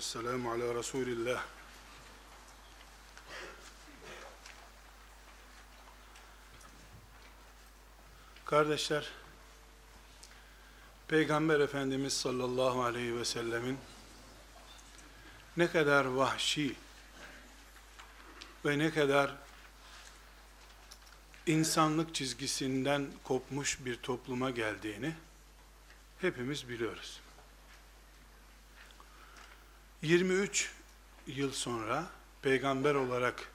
Salatu ve selamu ala Resulillah. Kardeşler, Peygamber Efendimiz sallallahu aleyhi ve sellemin ne kadar vahşi ve ne kadar insanlık çizgisinden kopmuş bir topluma geldiğini hepimiz biliyoruz. 23 yıl sonra peygamber olarak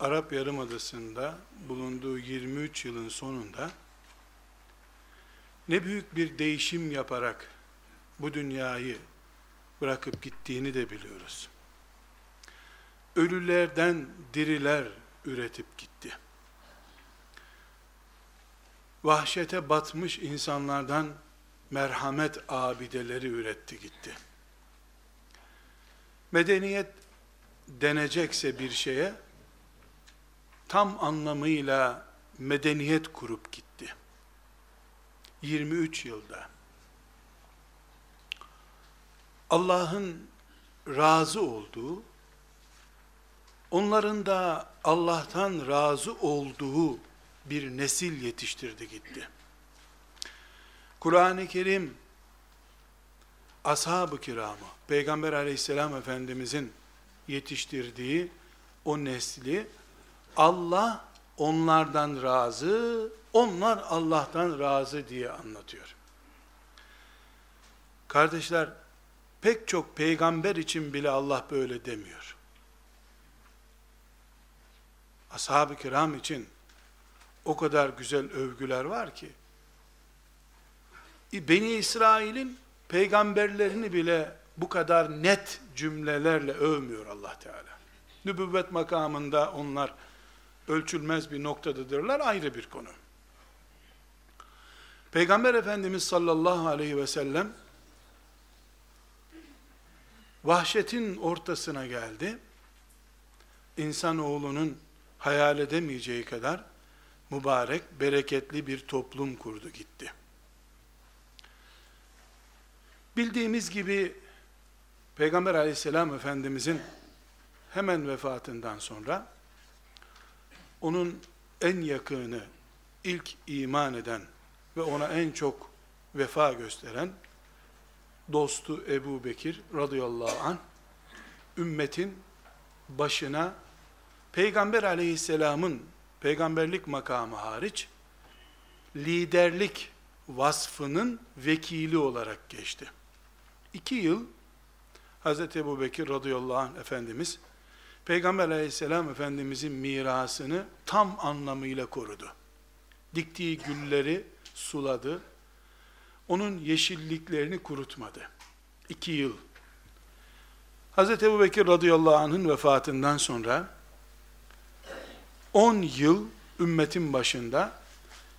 Arap Yarımadası'nda bulunduğu 23 yılın sonunda ne büyük bir değişim yaparak bu dünyayı bırakıp gittiğini de biliyoruz. Ölülerden diriler üretip gitti. Vahşete batmış insanlardan merhamet abideleri üretti gitti medeniyet denecekse bir şeye tam anlamıyla medeniyet kurup gitti. 23 yılda. Allah'ın razı olduğu, onların da Allah'tan razı olduğu bir nesil yetiştirdi gitti. Kur'an-ı Kerim ashab-ı kiramı, Peygamber aleyhisselam efendimizin yetiştirdiği o nesli, Allah onlardan razı, onlar Allah'tan razı diye anlatıyor. Kardeşler, pek çok peygamber için bile Allah böyle demiyor. Ashab-ı kiram için o kadar güzel övgüler var ki, Beni İsrail'in peygamberlerini bile bu kadar net cümlelerle övmüyor Allah Teala. Nübüvvet makamında onlar ölçülmez bir noktadadırlar ayrı bir konu. Peygamber Efendimiz sallallahu aleyhi ve sellem vahşetin ortasına geldi. İnsanoğlunun hayal edemeyeceği kadar mübarek, bereketli bir toplum kurdu gitti. Bildiğimiz gibi Peygamber aleyhisselam efendimizin hemen vefatından sonra onun en yakını, ilk iman eden ve ona en çok vefa gösteren dostu Ebu Bekir radıyallahu anh ümmetin başına Peygamber aleyhisselamın peygamberlik makamı hariç liderlik vasfının vekili olarak geçti iki yıl Hz. Ebu Bekir radıyallahu anh Efendimiz Peygamber aleyhisselam Efendimizin mirasını tam anlamıyla korudu. Diktiği gülleri suladı. Onun yeşilliklerini kurutmadı. İki yıl. Hz. Ebu Bekir radıyallahu anh'ın vefatından sonra 10 yıl ümmetin başında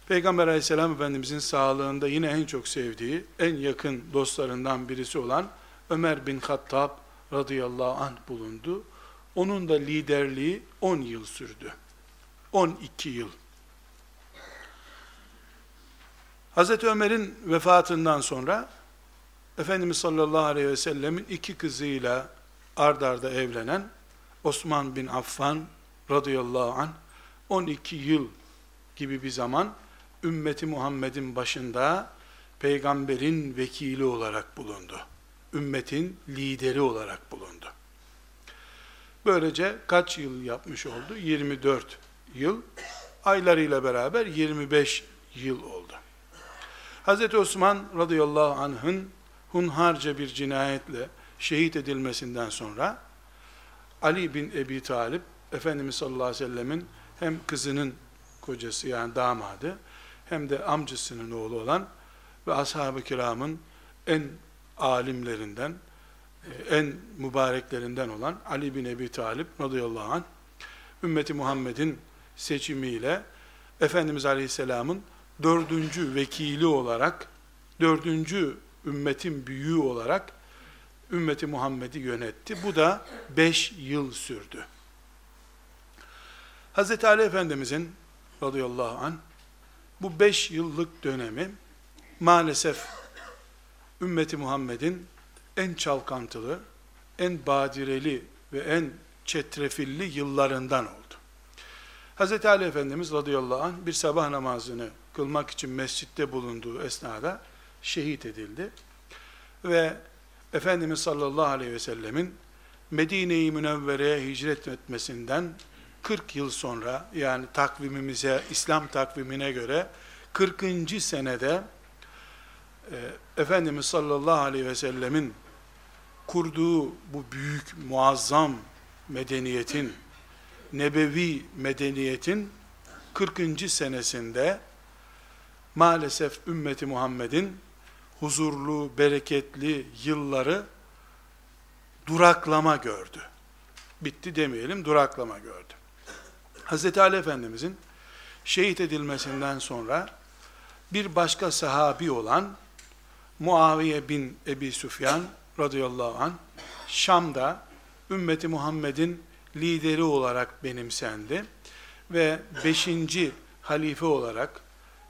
Peygamber aleyhisselam efendimizin sağlığında yine en çok sevdiği, en yakın dostlarından birisi olan Ömer bin Hattab radıyallahu anh bulundu. Onun da liderliği 10 yıl sürdü. 12 yıl. Hazreti Ömer'in vefatından sonra Efendimiz sallallahu aleyhi ve sellemin iki kızıyla ard arda evlenen Osman bin Affan radıyallahu anh 12 yıl gibi bir zaman ümmeti Muhammed'in başında peygamberin vekili olarak bulundu. Ümmetin lideri olarak bulundu. Böylece kaç yıl yapmış oldu? 24 yıl. Aylarıyla beraber 25 yıl oldu. Hz. Osman radıyallahu anh'ın hunharca bir cinayetle şehit edilmesinden sonra Ali bin Ebi Talip Efendimiz sallallahu aleyhi ve sellemin hem kızının kocası yani damadı hem de amcasının oğlu olan ve ashab-ı kiramın en alimlerinden, e, en mübareklerinden olan Ali bin Ebi Talip radıyallahu anh, ümmeti Muhammed'in seçimiyle Efendimiz Aleyhisselam'ın dördüncü vekili olarak, dördüncü ümmetin büyüğü olarak ümmeti Muhammed'i yönetti. Bu da beş yıl sürdü. Hz. Ali Efendimizin radıyallahu anh bu beş yıllık dönemi maalesef ümmeti Muhammed'in en çalkantılı, en badireli ve en çetrefilli yıllarından oldu. Hz. Ali Efendimiz radıyallahu anh bir sabah namazını kılmak için mescitte bulunduğu esnada şehit edildi. Ve Efendimiz sallallahu aleyhi ve sellemin Medine-i Münevvere'ye hicret etmesinden 40 yıl sonra yani takvimimize, İslam takvimine göre 40. senede e, Efendimiz sallallahu aleyhi ve sellemin kurduğu bu büyük, muazzam medeniyetin, nebevi medeniyetin 40. senesinde maalesef ümmeti Muhammed'in huzurlu, bereketli yılları duraklama gördü. Bitti demeyelim, duraklama gördü. Hz. Ali Efendimizin şehit edilmesinden sonra bir başka sahabi olan Muaviye bin Ebi Süfyan radıyallahu an Şam'da ümmeti Muhammed'in lideri olarak benimsendi ve beşinci halife olarak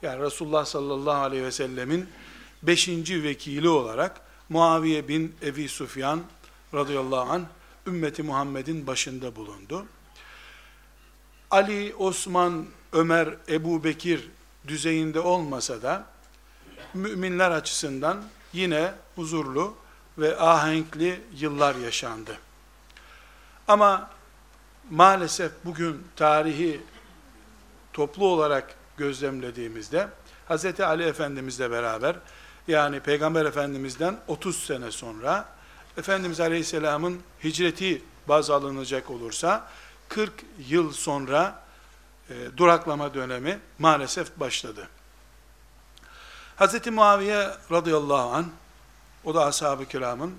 yani Resulullah sallallahu aleyhi ve sellemin beşinci vekili olarak Muaviye bin Ebi Sufyan radıyallahu an ümmeti Muhammed'in başında bulundu. Ali, Osman, Ömer, Ebu Bekir düzeyinde olmasa da müminler açısından yine huzurlu ve ahenkli yıllar yaşandı. Ama maalesef bugün tarihi toplu olarak gözlemlediğimizde Hz. Ali Efendimizle beraber yani Peygamber Efendimiz'den 30 sene sonra Efendimiz Aleyhisselam'ın hicreti baz alınacak olursa 40 yıl sonra e, duraklama dönemi maalesef başladı. Hz. Muaviye radıyallahu an o da ashab-ı kiramın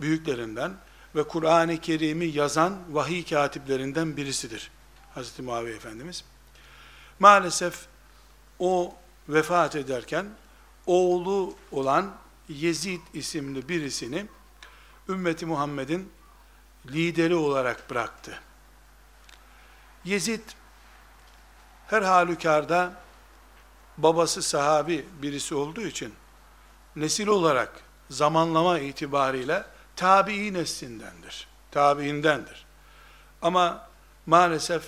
büyüklerinden ve Kur'an-ı Kerim'i yazan vahiy katiplerinden birisidir. Hz. Muaviye Efendimiz. Maalesef o vefat ederken oğlu olan Yezid isimli birisini ümmeti Muhammed'in lideri olarak bıraktı. Yezid her halükarda babası sahabi birisi olduğu için nesil olarak zamanlama itibariyle tabi'i neslindendir. Tabiindendir. Ama maalesef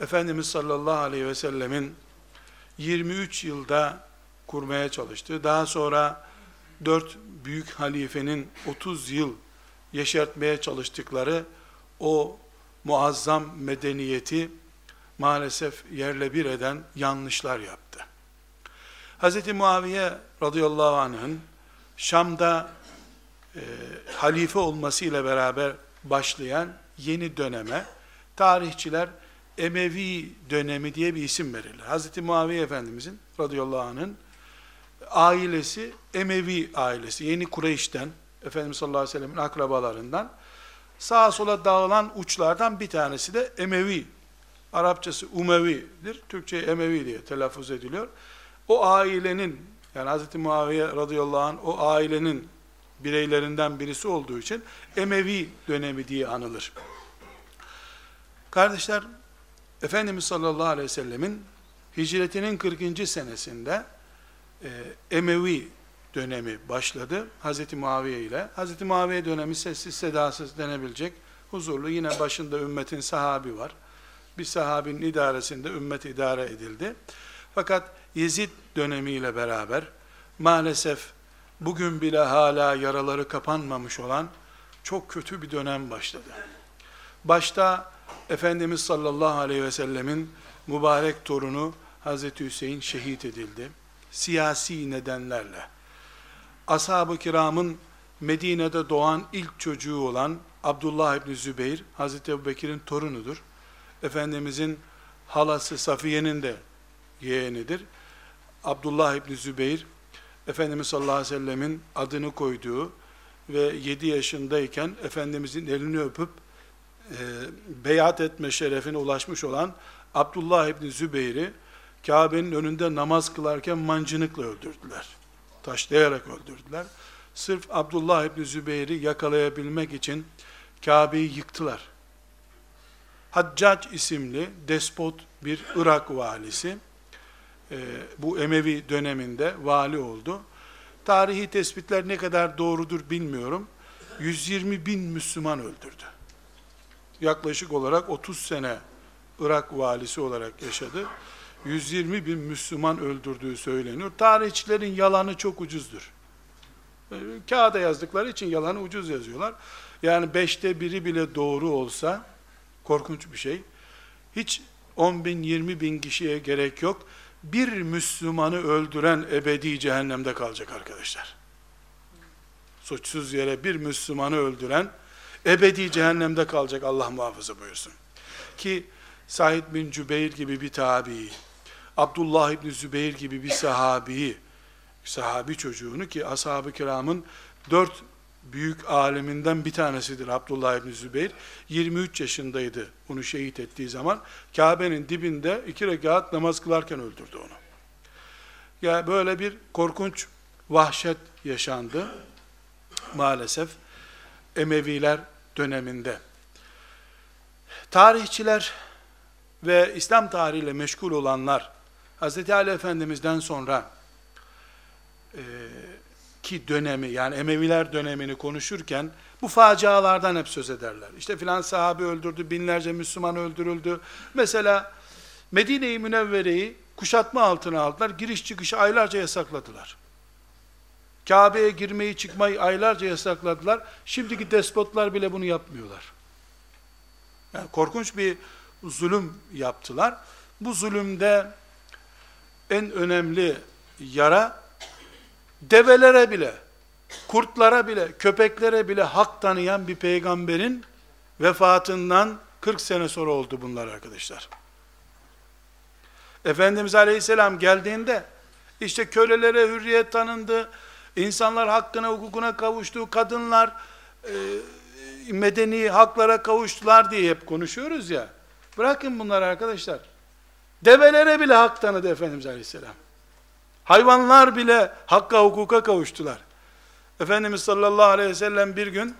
Efendimiz sallallahu aleyhi ve sellemin 23 yılda kurmaya çalıştığı, daha sonra dört büyük halifenin 30 yıl yeşertmeye çalıştıkları o muazzam medeniyeti maalesef yerle bir eden yanlışlar yaptı. Hz. Muaviye radıyallahu anh'ın Şam'da e, halife olmasıyla beraber başlayan yeni döneme tarihçiler Emevi dönemi diye bir isim verirler. Hz. Muaviye Efendimizin radıyallahu anh'ın ailesi Emevi ailesi. Yeni Kureyş'ten, Efendimiz sallallahu aleyhi ve sellem'in akrabalarından sağa sola dağılan uçlardan bir tanesi de Emevi. Arapçası Umevi'dir. Türkçe Emevi diye telaffuz ediliyor. O ailenin yani Hz. Muaviye radıyallahu anh o ailenin bireylerinden birisi olduğu için Emevi dönemi diye anılır. Kardeşler, Efendimiz sallallahu aleyhi ve sellemin hicretinin 40. senesinde e, Emevi dönemi başladı Hz. Muaviye ile. Hz. Muaviye dönemi sessiz sedasız denebilecek huzurlu yine başında ümmetin sahabi var. Bir sahabinin idaresinde ümmet idare edildi. Fakat Yezid dönemiyle beraber maalesef bugün bile hala yaraları kapanmamış olan çok kötü bir dönem başladı. Başta Efendimiz sallallahu aleyhi ve sellemin mübarek torunu Hazreti Hüseyin şehit edildi. Siyasi nedenlerle. Ashab-ı kiramın Medine'de doğan ilk çocuğu olan Abdullah İbni Zübeyir, Hazreti Ebu Bekir'in torunudur. Efendimizin halası Safiye'nin de yeğenidir. Abdullah İbni Zübeyir, Efendimiz sallallahu aleyhi ve sellemin adını koyduğu ve 7 yaşındayken Efendimizin elini öpüp e, beyat etme şerefine ulaşmış olan Abdullah İbni Zübeyir'i Kabe'nin önünde namaz kılarken mancınıkla öldürdüler. Taşlayarak öldürdüler. Sırf Abdullah İbni Zübeyir'i yakalayabilmek için Kabe'yi yıktılar. Haccac isimli despot bir Irak valisi, e, bu Emevi döneminde vali oldu. Tarihi tespitler ne kadar doğrudur bilmiyorum. 120 bin Müslüman öldürdü. Yaklaşık olarak 30 sene Irak valisi olarak yaşadı. 120 bin Müslüman öldürdüğü söyleniyor. Tarihçilerin yalanı çok ucuzdur. E, kağıda yazdıkları için yalanı ucuz yazıyorlar. Yani beşte biri bile doğru olsa, korkunç bir şey. Hiç 10 bin, 20 bin kişiye gerek yok. Bir Müslümanı öldüren ebedi cehennemde kalacak arkadaşlar. Suçsuz yere bir Müslümanı öldüren ebedi cehennemde kalacak Allah muhafaza buyursun. Ki Said bin Cübeyr gibi bir tabi, Abdullah İbni Zübeyir gibi bir sahabi, sahabi çocuğunu ki ashab-ı kiramın dört büyük aleminden bir tanesidir Abdullah İbni Zübeyir. 23 yaşındaydı onu şehit ettiği zaman. Kabe'nin dibinde iki rekat namaz kılarken öldürdü onu. Ya böyle bir korkunç vahşet yaşandı maalesef Emeviler döneminde. Tarihçiler ve İslam tarihiyle meşgul olanlar Hz. Ali Efendimiz'den sonra e, ki dönemi yani Emeviler dönemini konuşurken bu facialardan hep söz ederler. İşte filan sahabe öldürdü, binlerce Müslüman öldürüldü. Mesela Medine-i Münevvere'yi kuşatma altına aldılar. Giriş çıkışı aylarca yasakladılar. Kabe'ye girmeyi çıkmayı aylarca yasakladılar. Şimdiki despotlar bile bunu yapmıyorlar. Yani korkunç bir zulüm yaptılar. Bu zulümde en önemli yara develere bile, kurtlara bile, köpeklere bile hak tanıyan bir peygamberin vefatından 40 sene sonra oldu bunlar arkadaşlar. Efendimiz Aleyhisselam geldiğinde işte kölelere hürriyet tanındı, insanlar hakkına, hukukuna kavuştu, kadınlar e, medeni haklara kavuştular diye hep konuşuyoruz ya. Bırakın bunları arkadaşlar. Develere bile hak tanıdı Efendimiz Aleyhisselam. Hayvanlar bile hakka hukuka kavuştular. Efendimiz sallallahu aleyhi ve sellem bir gün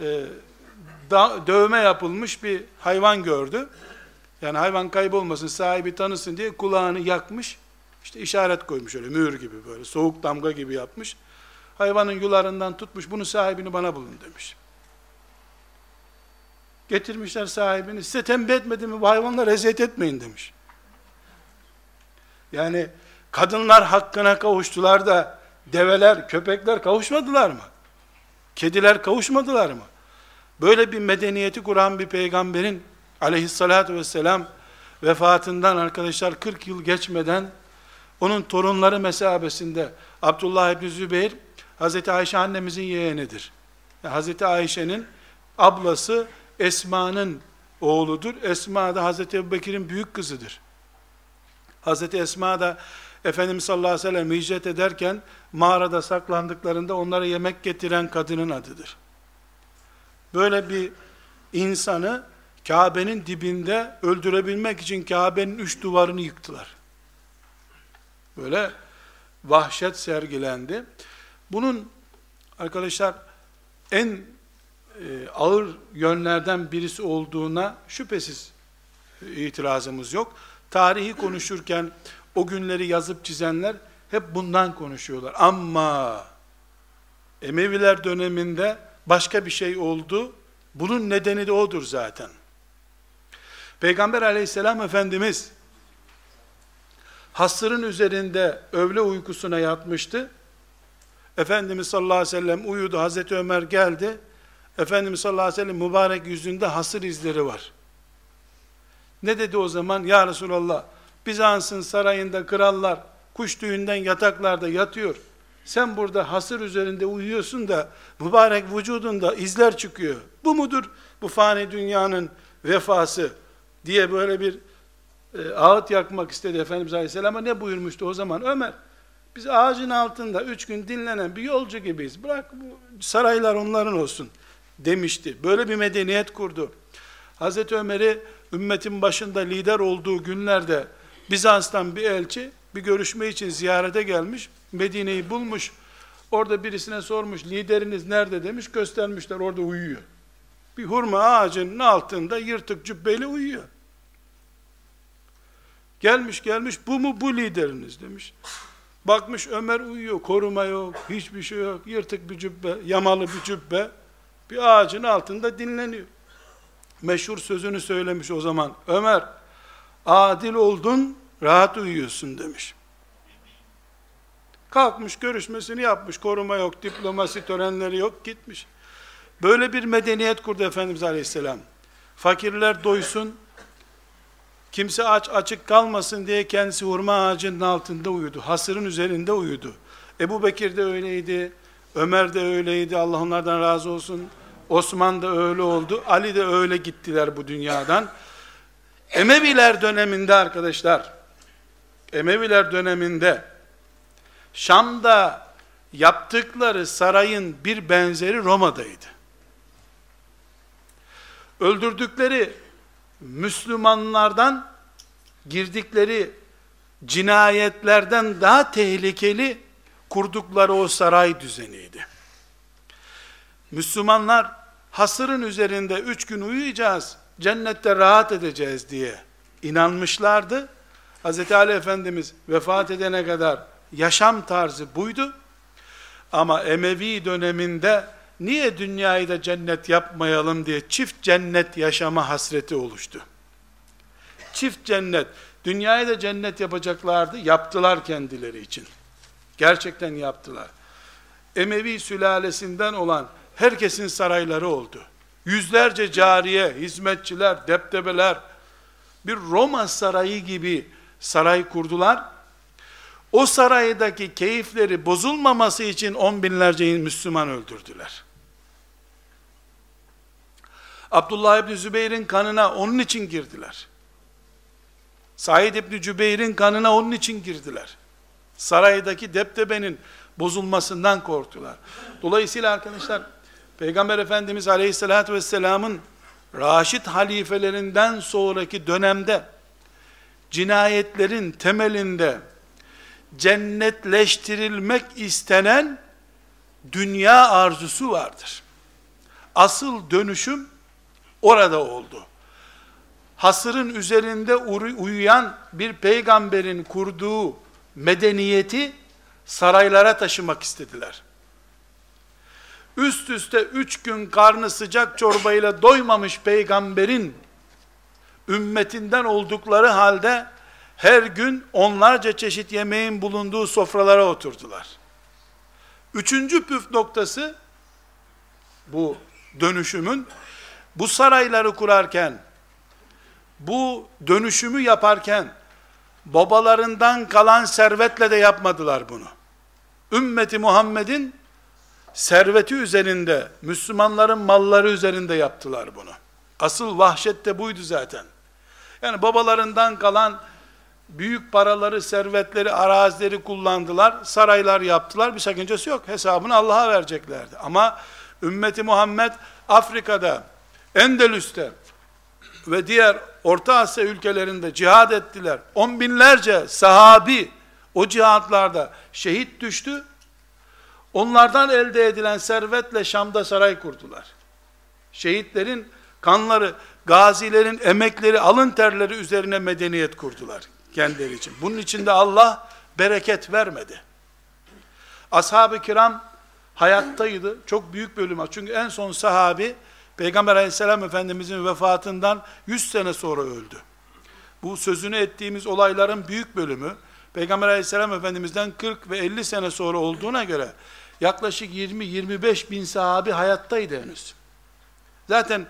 e, da, dövme yapılmış bir hayvan gördü. Yani hayvan kaybolmasın, sahibi tanısın diye kulağını yakmış. İşte işaret koymuş öyle mühür gibi böyle soğuk damga gibi yapmış. Hayvanın yularından tutmuş bunu sahibini bana bulun demiş. Getirmişler sahibini size tembih etmedim mi bu hayvanlar eziyet etmeyin demiş. Yani kadınlar hakkına kavuştular da develer, köpekler kavuşmadılar mı? Kediler kavuşmadılar mı? Böyle bir medeniyeti kuran bir peygamberin aleyhissalatü vesselam vefatından arkadaşlar 40 yıl geçmeden onun torunları mesabesinde Abdullah İbni Zübeyir Hazreti Ayşe annemizin yeğenidir. Yani Hazreti Ayşe'nin ablası Esma'nın oğludur. Esma da Hazreti Ebubekir'in büyük kızıdır. Hazreti Esma da Efendimiz sallallahu aleyhi ve sellem hicret ederken mağarada saklandıklarında onlara yemek getiren kadının adıdır. Böyle bir insanı Kabe'nin dibinde öldürebilmek için Kabe'nin üç duvarını yıktılar. Böyle vahşet sergilendi. Bunun arkadaşlar en e, ağır yönlerden birisi olduğuna şüphesiz itirazımız yok. Tarihi konuşurken o günleri yazıp çizenler hep bundan konuşuyorlar. Ama Emeviler döneminde başka bir şey oldu. Bunun nedeni de odur zaten. Peygamber aleyhisselam Efendimiz hasırın üzerinde öğle uykusuna yatmıştı. Efendimiz sallallahu aleyhi ve sellem uyudu. Hazreti Ömer geldi. Efendimiz sallallahu aleyhi ve sellem mübarek yüzünde hasır izleri var. Ne dedi o zaman? Ya Resulallah, Bizans'ın sarayında krallar kuş tüyünden yataklarda yatıyor. Sen burada hasır üzerinde uyuyorsun da mübarek vücudunda izler çıkıyor. Bu mudur bu fani dünyanın vefası diye böyle bir e, ağıt yakmak istedi Efendimiz Aleyhisselam'a ne buyurmuştu o zaman Ömer? Biz ağacın altında üç gün dinlenen bir yolcu gibiyiz. Bırak bu saraylar onların olsun demişti. Böyle bir medeniyet kurdu. Hazreti Ömer'i ümmetin başında lider olduğu günlerde Bizans'tan bir elçi bir görüşme için ziyarete gelmiş. Medine'yi bulmuş. Orada birisine sormuş lideriniz nerede demiş göstermişler orada uyuyor. Bir hurma ağacının altında yırtık cübbeli uyuyor. Gelmiş gelmiş bu mu bu lideriniz demiş. Bakmış Ömer uyuyor, koruma yok, hiçbir şey yok, yırtık bir cübbe, yamalı bir cübbe, bir ağacın altında dinleniyor. Meşhur sözünü söylemiş o zaman, Ömer, adil oldun, rahat uyuyorsun demiş. Kalkmış görüşmesini yapmış, koruma yok, diplomasi törenleri yok, gitmiş. Böyle bir medeniyet kurdu Efendimiz Aleyhisselam. Fakirler doysun, Kimse aç açık kalmasın diye kendisi hurma ağacının altında uyudu. Hasırın üzerinde uyudu. Ebu Bekir de öyleydi. Ömer de öyleydi. Allah onlardan razı olsun. Osman da öyle oldu. Ali de öyle gittiler bu dünyadan. Emeviler döneminde arkadaşlar, Emeviler döneminde Şam'da yaptıkları sarayın bir benzeri Roma'daydı. Öldürdükleri Müslümanlardan girdikleri cinayetlerden daha tehlikeli kurdukları o saray düzeniydi. Müslümanlar hasırın üzerinde üç gün uyuyacağız, cennette rahat edeceğiz diye inanmışlardı. Hz. Ali Efendimiz vefat edene kadar yaşam tarzı buydu. Ama Emevi döneminde niye dünyayı da cennet yapmayalım diye çift cennet yaşama hasreti oluştu. Çift cennet, dünyayı da cennet yapacaklardı, yaptılar kendileri için. Gerçekten yaptılar. Emevi sülalesinden olan herkesin sarayları oldu. Yüzlerce cariye, hizmetçiler, deptebeler, bir Roma sarayı gibi saray kurdular. O saraydaki keyifleri bozulmaması için on binlerce Müslüman öldürdüler. Abdullah İbni Zübeyir'in kanına onun için girdiler. Said İbni Cübeyr'in kanına onun için girdiler. Saraydaki deptebenin bozulmasından korktular. Dolayısıyla arkadaşlar, Peygamber Efendimiz Aleyhisselatü Vesselam'ın Raşid halifelerinden sonraki dönemde cinayetlerin temelinde cennetleştirilmek istenen dünya arzusu vardır. Asıl dönüşüm orada oldu. Hasırın üzerinde uyuyan bir peygamberin kurduğu medeniyeti saraylara taşımak istediler. Üst üste üç gün karnı sıcak çorbayla doymamış peygamberin ümmetinden oldukları halde her gün onlarca çeşit yemeğin bulunduğu sofralara oturdular. Üçüncü püf noktası bu dönüşümün bu sarayları kurarken, bu dönüşümü yaparken, babalarından kalan servetle de yapmadılar bunu. Ümmeti Muhammed'in serveti üzerinde, Müslümanların malları üzerinde yaptılar bunu. Asıl vahşet de buydu zaten. Yani babalarından kalan büyük paraları, servetleri, arazileri kullandılar, saraylar yaptılar, bir sakıncası yok. Hesabını Allah'a vereceklerdi. Ama ümmeti Muhammed Afrika'da, Endülüs'te ve diğer Orta Asya ülkelerinde cihad ettiler. On binlerce sahabi o cihatlarda şehit düştü. Onlardan elde edilen servetle Şam'da saray kurdular. Şehitlerin kanları, gazilerin emekleri, alın terleri üzerine medeniyet kurdular kendileri için. Bunun için de Allah bereket vermedi. Ashab-ı kiram hayattaydı. Çok büyük bölüm. Çünkü en son sahabi Peygamber aleyhisselam efendimizin vefatından 100 sene sonra öldü. Bu sözünü ettiğimiz olayların büyük bölümü Peygamber aleyhisselam efendimizden 40 ve 50 sene sonra olduğuna göre yaklaşık 20-25 bin sahabi hayattaydı henüz. Zaten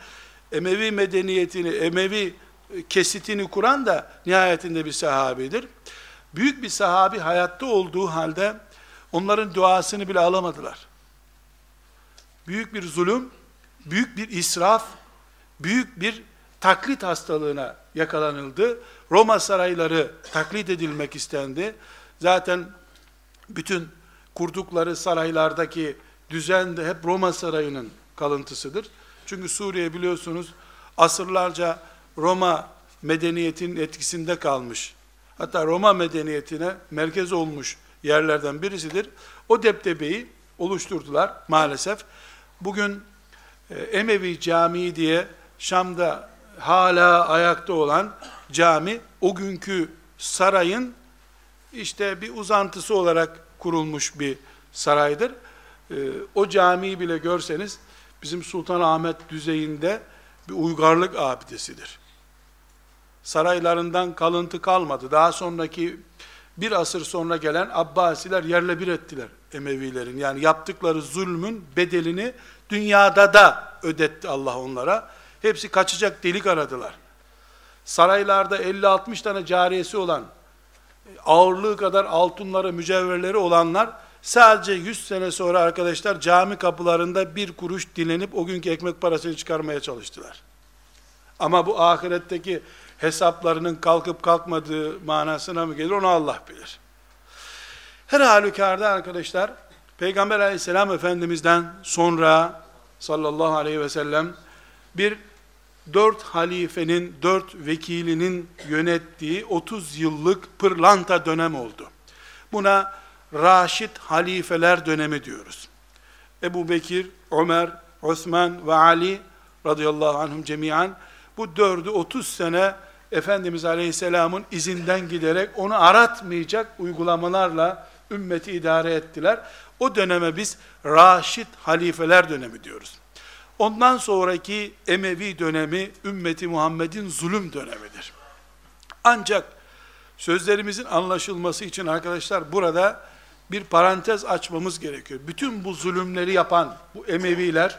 Emevi medeniyetini, Emevi kesitini kuran da nihayetinde bir sahabidir. Büyük bir sahabi hayatta olduğu halde onların duasını bile alamadılar. Büyük bir zulüm, büyük bir israf, büyük bir taklit hastalığına yakalanıldı. Roma sarayları taklit edilmek istendi. Zaten Bütün kurdukları saraylardaki düzen de hep Roma sarayının kalıntısıdır. Çünkü Suriye biliyorsunuz asırlarca Roma medeniyetinin etkisinde kalmış. Hatta Roma medeniyetine merkez olmuş yerlerden birisidir. O deptebeyi oluşturdular maalesef. Bugün e, Emevi Camii diye Şam'da hala ayakta olan cami o günkü sarayın işte bir uzantısı olarak kurulmuş bir saraydır. E, o camiyi bile görseniz bizim Sultanahmet düzeyinde bir uygarlık abidesidir. Saraylarından kalıntı kalmadı. Daha sonraki bir asır sonra gelen Abbasiler yerle bir ettiler Emevilerin. Yani yaptıkları zulmün bedelini dünyada da ödetti Allah onlara. Hepsi kaçacak delik aradılar. Saraylarda 50-60 tane cariyesi olan, ağırlığı kadar altınları, mücevherleri olanlar, sadece 100 sene sonra arkadaşlar cami kapılarında bir kuruş dilenip o günkü ekmek parasını çıkarmaya çalıştılar. Ama bu ahiretteki hesaplarının kalkıp kalkmadığı manasına mı gelir onu Allah bilir. Her halükarda arkadaşlar, Peygamber aleyhisselam efendimizden sonra sallallahu aleyhi ve sellem bir dört halifenin, dört vekilinin yönettiği 30 yıllık pırlanta dönem oldu. Buna Raşid halifeler dönemi diyoruz. Ebu Bekir, Ömer, Osman ve Ali radıyallahu anhum cemiyan bu dördü 30 sene Efendimiz Aleyhisselam'ın izinden giderek onu aratmayacak uygulamalarla ümmeti idare ettiler. O döneme biz Raşid halifeler dönemi diyoruz. Ondan sonraki Emevi dönemi ümmeti Muhammed'in zulüm dönemidir. Ancak sözlerimizin anlaşılması için arkadaşlar burada bir parantez açmamız gerekiyor. Bütün bu zulümleri yapan bu Emeviler,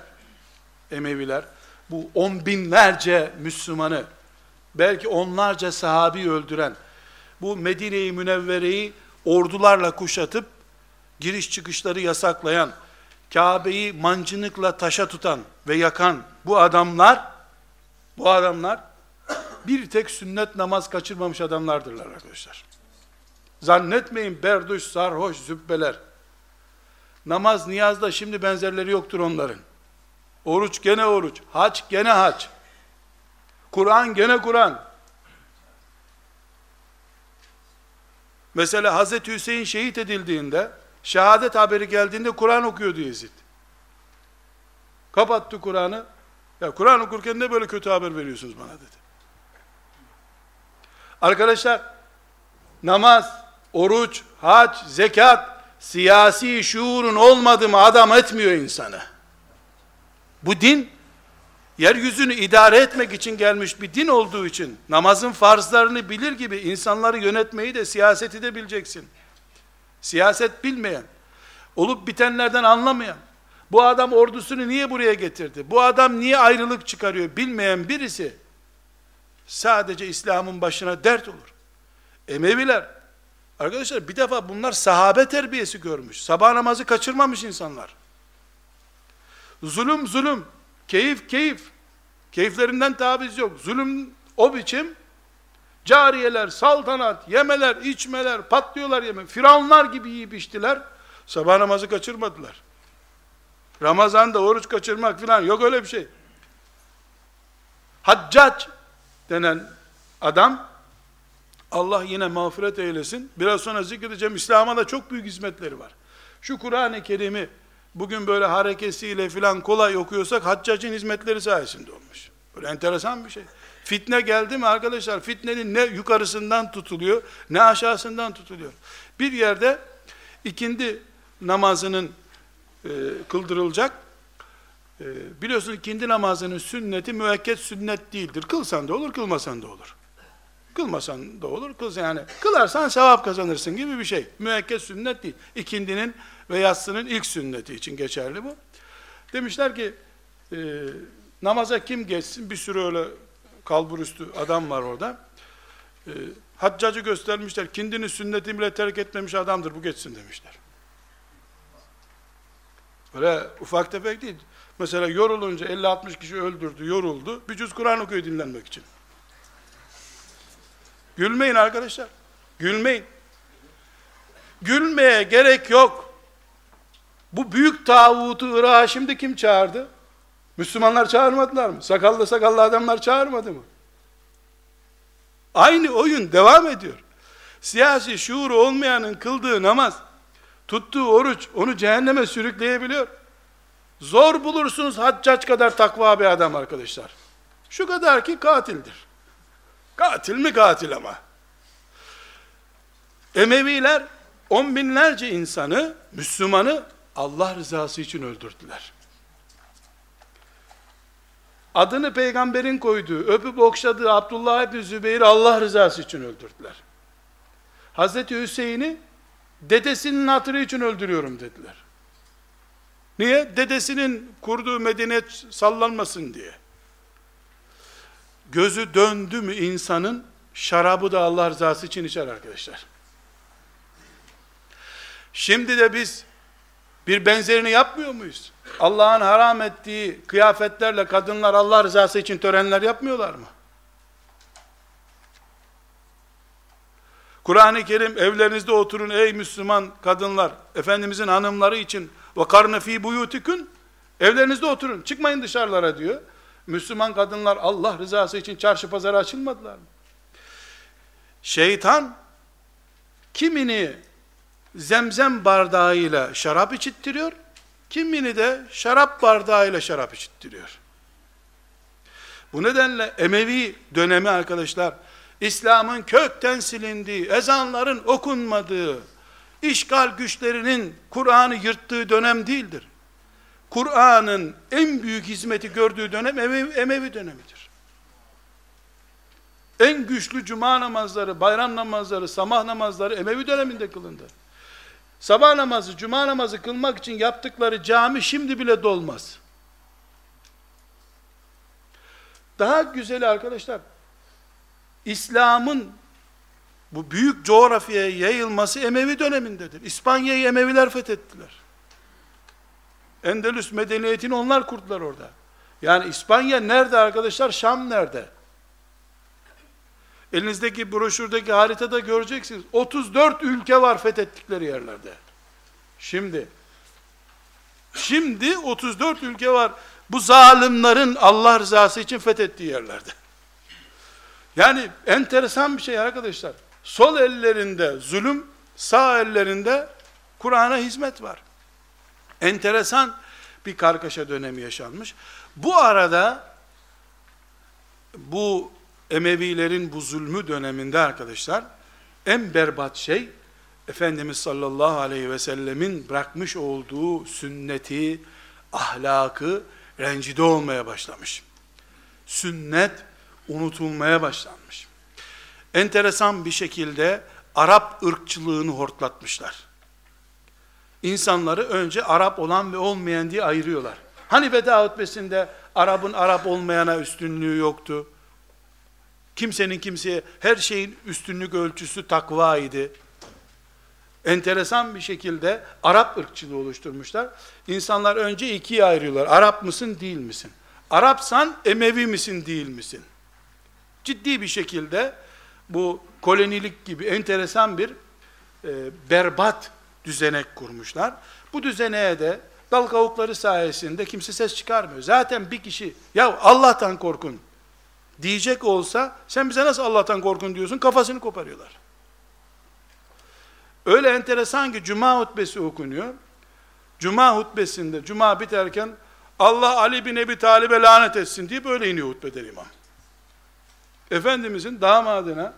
Emeviler, bu on binlerce Müslümanı, belki onlarca sahabi öldüren, bu Medine-i Münevvere'yi ordularla kuşatıp, giriş çıkışları yasaklayan, Kabe'yi mancınıkla taşa tutan ve yakan bu adamlar, bu adamlar, bir tek sünnet namaz kaçırmamış adamlardırlar arkadaşlar. Zannetmeyin berduş, sarhoş, zübbeler. Namaz, niyazda şimdi benzerleri yoktur onların. Oruç gene oruç, haç gene haç. Kur'an gene Kur'an. Mesela Hazreti Hüseyin şehit edildiğinde, şehadet haberi geldiğinde Kur'an okuyordu Yezid. Kapattı Kur'an'ı. Ya Kur'an okurken ne böyle kötü haber veriyorsunuz bana dedi. Arkadaşlar, namaz, oruç, hac, zekat, siyasi şuurun olmadığı mı adam etmiyor insanı. Bu din, yeryüzünü idare etmek için gelmiş bir din olduğu için, namazın farzlarını bilir gibi insanları yönetmeyi de siyaseti de bileceksin. Siyaset bilmeyen, olup bitenlerden anlamayan, bu adam ordusunu niye buraya getirdi, bu adam niye ayrılık çıkarıyor? Bilmeyen birisi, sadece İslam'ın başına dert olur. Emeviler, arkadaşlar bir defa bunlar sahabe terbiyesi görmüş, sabah namazı kaçırmamış insanlar. Zulüm zulüm, keyif keyif, keyiflerinden taviz yok, zulüm o biçim, cariyeler, saltanat, yemeler, içmeler, patlıyorlar yeme, firavunlar gibi yiyip içtiler, sabah namazı kaçırmadılar. Ramazan'da oruç kaçırmak filan yok öyle bir şey. Haccac denen adam, Allah yine mağfiret eylesin, biraz sonra zikredeceğim, İslam'a da çok büyük hizmetleri var. Şu Kur'an-ı Kerim'i, bugün böyle harekesiyle filan kolay okuyorsak, Haccac'ın hizmetleri sayesinde olmuş. Böyle enteresan bir şey. Fitne geldi mi arkadaşlar? Fitnenin ne yukarısından tutuluyor, ne aşağısından tutuluyor. Bir yerde ikindi namazının e, kıldırılacak. E, biliyorsunuz ikindi namazının sünneti müekket sünnet değildir. Kılsan da olur, kılmasan da olur. Kılmasan da olur, kılsan yani kılarsan sevap kazanırsın gibi bir şey. Müekket sünnet değil. İkindinin ve yatsının ilk sünneti için geçerli bu. Demişler ki e, namaza kim geçsin? Bir sürü öyle kalburüstü adam var orada. E, haccacı göstermişler. Kindini sünneti bile terk etmemiş adamdır bu geçsin demişler. Öyle ufak tefek değil. Mesela yorulunca 50-60 kişi öldürdü, yoruldu. Bir cüz Kur'an okuyor dinlenmek için. Gülmeyin arkadaşlar. Gülmeyin. Gülmeye gerek yok. Bu büyük tağutu Irak'a şimdi kim çağırdı? Müslümanlar çağırmadılar mı? Sakallı sakallı adamlar çağırmadı mı? Aynı oyun devam ediyor. Siyasi şuuru olmayanın kıldığı namaz, tuttuğu oruç onu cehenneme sürükleyebiliyor. Zor bulursunuz haccac kadar takva bir adam arkadaşlar. Şu kadar ki katildir. Katil mi katil ama. Emeviler on binlerce insanı, Müslümanı Allah rızası için öldürdüler. Adını peygamberin koyduğu, öpüp okşadığı Abdullah ibn Zübeyir Allah rızası için öldürdüler. Hazreti Hüseyin'i dedesinin hatırı için öldürüyorum dediler. Niye? Dedesinin kurduğu medeniyet sallanmasın diye. Gözü döndü mü insanın şarabı da Allah rızası için içer arkadaşlar. Şimdi de biz bir benzerini yapmıyor muyuz? Allah'ın haram ettiği kıyafetlerle kadınlar Allah rızası için törenler yapmıyorlar mı? Kur'an-ı Kerim evlerinizde oturun ey Müslüman kadınlar, Efendimizin hanımları için ve karne fi buyutikün evlerinizde oturun, çıkmayın dışarılara diyor. Müslüman kadınlar Allah rızası için çarşı pazara açılmadılar mı? Şeytan kimini zemzem bardağıyla şarap içittiriyor, kimini de şarap bardağıyla şarap içittiriyor. Bu nedenle Emevi dönemi arkadaşlar, İslam'ın kökten silindiği, ezanların okunmadığı, işgal güçlerinin Kur'an'ı yırttığı dönem değildir. Kur'an'ın en büyük hizmeti gördüğü dönem Emevi, Emevi dönemidir. En güçlü cuma namazları, bayram namazları, sabah namazları Emevi döneminde kılındı. Sabah namazı, cuma namazı kılmak için yaptıkları cami şimdi bile dolmaz. Daha güzeli arkadaşlar, İslam'ın bu büyük coğrafyaya yayılması Emevi dönemindedir. İspanya'yı Emeviler fethettiler. Endülüs medeniyetini onlar kurdular orada. Yani İspanya nerede arkadaşlar? Şam nerede? Elinizdeki broşürdeki haritada göreceksiniz. 34 ülke var fethettikleri yerlerde. Şimdi şimdi 34 ülke var. Bu zalimlerin Allah rızası için fethettiği yerlerde. Yani enteresan bir şey arkadaşlar. Sol ellerinde zulüm, sağ ellerinde Kur'an'a hizmet var. Enteresan bir kargaşa dönemi yaşanmış. Bu arada bu Emevilerin bu zulmü döneminde arkadaşlar en berbat şey Efendimiz sallallahu aleyhi ve sellemin bırakmış olduğu sünneti, ahlakı rencide olmaya başlamış. Sünnet unutulmaya başlanmış. Enteresan bir şekilde Arap ırkçılığını hortlatmışlar. İnsanları önce Arap olan ve olmayan diye ayırıyorlar. Hani veda hutbesinde Arap'ın Arap olmayana üstünlüğü yoktu. Kimsenin kimseye her şeyin üstünlük ölçüsü takva idi. Enteresan bir şekilde Arap ırkçılığı oluşturmuşlar. İnsanlar önce ikiye ayırıyorlar. Arap mısın, değil misin? Arapsan Emevi misin, değil misin? Ciddi bir şekilde bu kolonilik gibi enteresan bir e, berbat düzenek kurmuşlar. Bu düzeneğe de dal kavukları sayesinde kimse ses çıkarmıyor. Zaten bir kişi ya Allah'tan korkun diyecek olsa sen bize nasıl Allah'tan korkun diyorsun kafasını koparıyorlar. Öyle enteresan ki cuma hutbesi okunuyor. Cuma hutbesinde cuma biterken Allah Ali bin Ebi Talib'e lanet etsin diye böyle iniyor hutbeder imam. Efendimizin damadına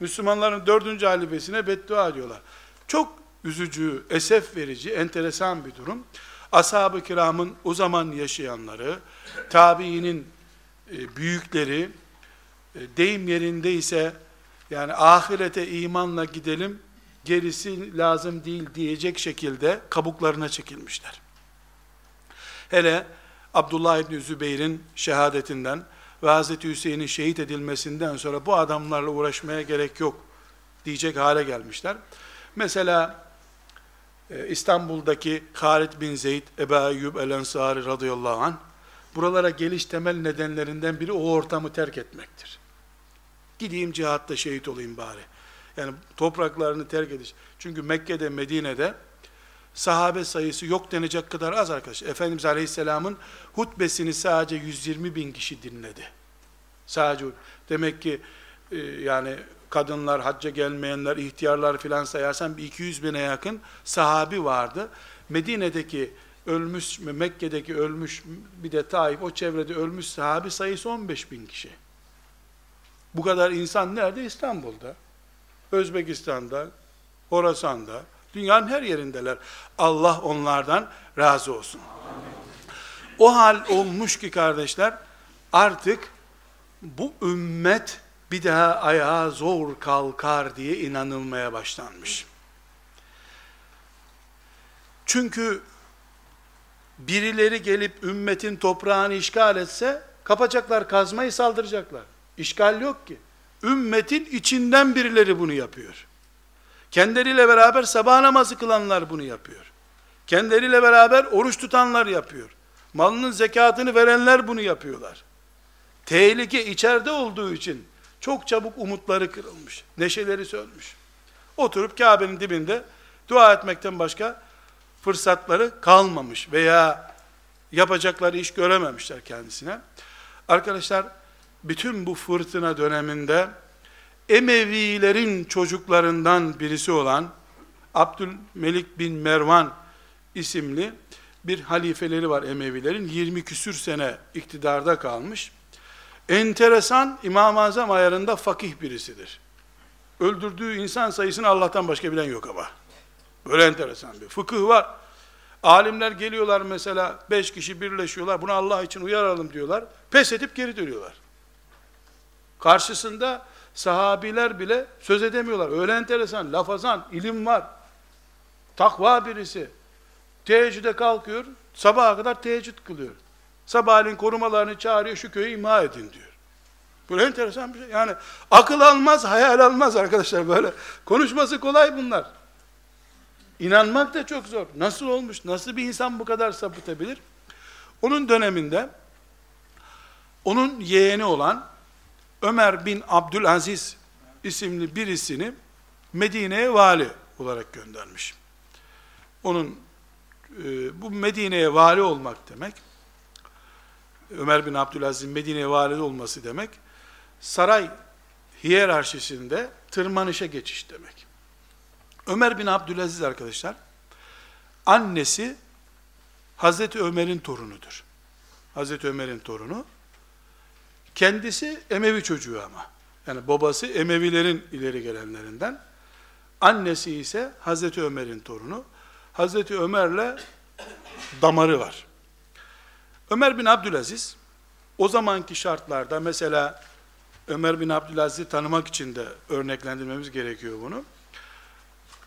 Müslümanların dördüncü halifesine beddua ediyorlar. Çok üzücü, esef verici, enteresan bir durum. Ashab-ı kiramın o zaman yaşayanları, tabiinin büyükleri, e, deyim yerinde ise, yani ahirete imanla gidelim, gerisi lazım değil diyecek şekilde kabuklarına çekilmişler. Hele Abdullah İbni Zübeyir'in şehadetinden ve Hazreti Hüseyin'in şehit edilmesinden sonra bu adamlarla uğraşmaya gerek yok diyecek hale gelmişler. Mesela e, İstanbul'daki Halid bin Zeyd, Ebu Eyyub el-Ensari radıyallahu anh, buralara geliş temel nedenlerinden biri o ortamı terk etmektir. Gideyim cihatta şehit olayım bari. Yani topraklarını terk ediş. Çünkü Mekke'de, Medine'de sahabe sayısı yok denecek kadar az arkadaş. Efendimiz Aleyhisselam'ın hutbesini sadece 120 bin kişi dinledi. Sadece demek ki e, yani kadınlar, hacca gelmeyenler, ihtiyarlar filan sayarsan bir 200 bine yakın sahabi vardı. Medine'deki ölmüş, Mekke'deki ölmüş, bir de Taif, o çevrede ölmüş sahabi sayısı 15 bin kişi. Bu kadar insan nerede? İstanbul'da, Özbekistan'da, Horasan'da, dünyanın her yerindeler. Allah onlardan razı olsun. O hal olmuş ki kardeşler, artık bu ümmet bir daha ayağa zor kalkar diye inanılmaya başlanmış. Çünkü birileri gelip ümmetin toprağını işgal etse, kapacaklar kazmayı saldıracaklar. İşgal yok ki. Ümmetin içinden birileri bunu yapıyor. Kendileriyle beraber sabah namazı kılanlar bunu yapıyor. Kendileriyle beraber oruç tutanlar yapıyor. Malının zekatını verenler bunu yapıyorlar. Tehlike içeride olduğu için çok çabuk umutları kırılmış, neşeleri sönmüş. Oturup Kabe'nin dibinde dua etmekten başka fırsatları kalmamış veya yapacakları iş görememişler kendisine. Arkadaşlar, bütün bu fırtına döneminde Emevilerin çocuklarından birisi olan Abdülmelik bin Mervan isimli bir halifeleri var Emevilerin. 20 küsür sene iktidarda kalmış. Enteresan İmam-ı Azam ayarında fakih birisidir. Öldürdüğü insan sayısını Allah'tan başka bilen yok ama. Böyle enteresan bir fıkıh var. Alimler geliyorlar mesela, beş kişi birleşiyorlar, bunu Allah için uyaralım diyorlar. Pes edip geri dönüyorlar. Karşısında sahabiler bile söz edemiyorlar. Öyle enteresan, lafazan, ilim var. Takva birisi. Teheccüde kalkıyor, sabaha kadar teheccüd kılıyor. Sabahleyin korumalarını çağırıyor, şu köyü imha edin diyor. Böyle enteresan bir şey. Yani akıl almaz, hayal almaz arkadaşlar böyle. Konuşması kolay bunlar. İnanmak da çok zor. Nasıl olmuş? Nasıl bir insan bu kadar sapıtabilir? Onun döneminde onun yeğeni olan Ömer bin Abdülaziz isimli birisini Medine'ye vali olarak göndermiş. Onun e, bu Medine'ye vali olmak demek Ömer bin Abdülaziz'in Medine'ye vali olması demek saray hiyerarşisinde tırmanışa geçiş demek. Ömer bin Abdülaziz arkadaşlar, annesi Hazreti Ömer'in torunudur. Hazreti Ömer'in torunu. Kendisi Emevi çocuğu ama. Yani babası Emevilerin ileri gelenlerinden. Annesi ise Hazreti Ömer'in torunu. Hazreti Ömer'le damarı var. Ömer bin Abdülaziz o zamanki şartlarda mesela Ömer bin Abdülaziz'i tanımak için de örneklendirmemiz gerekiyor bunu.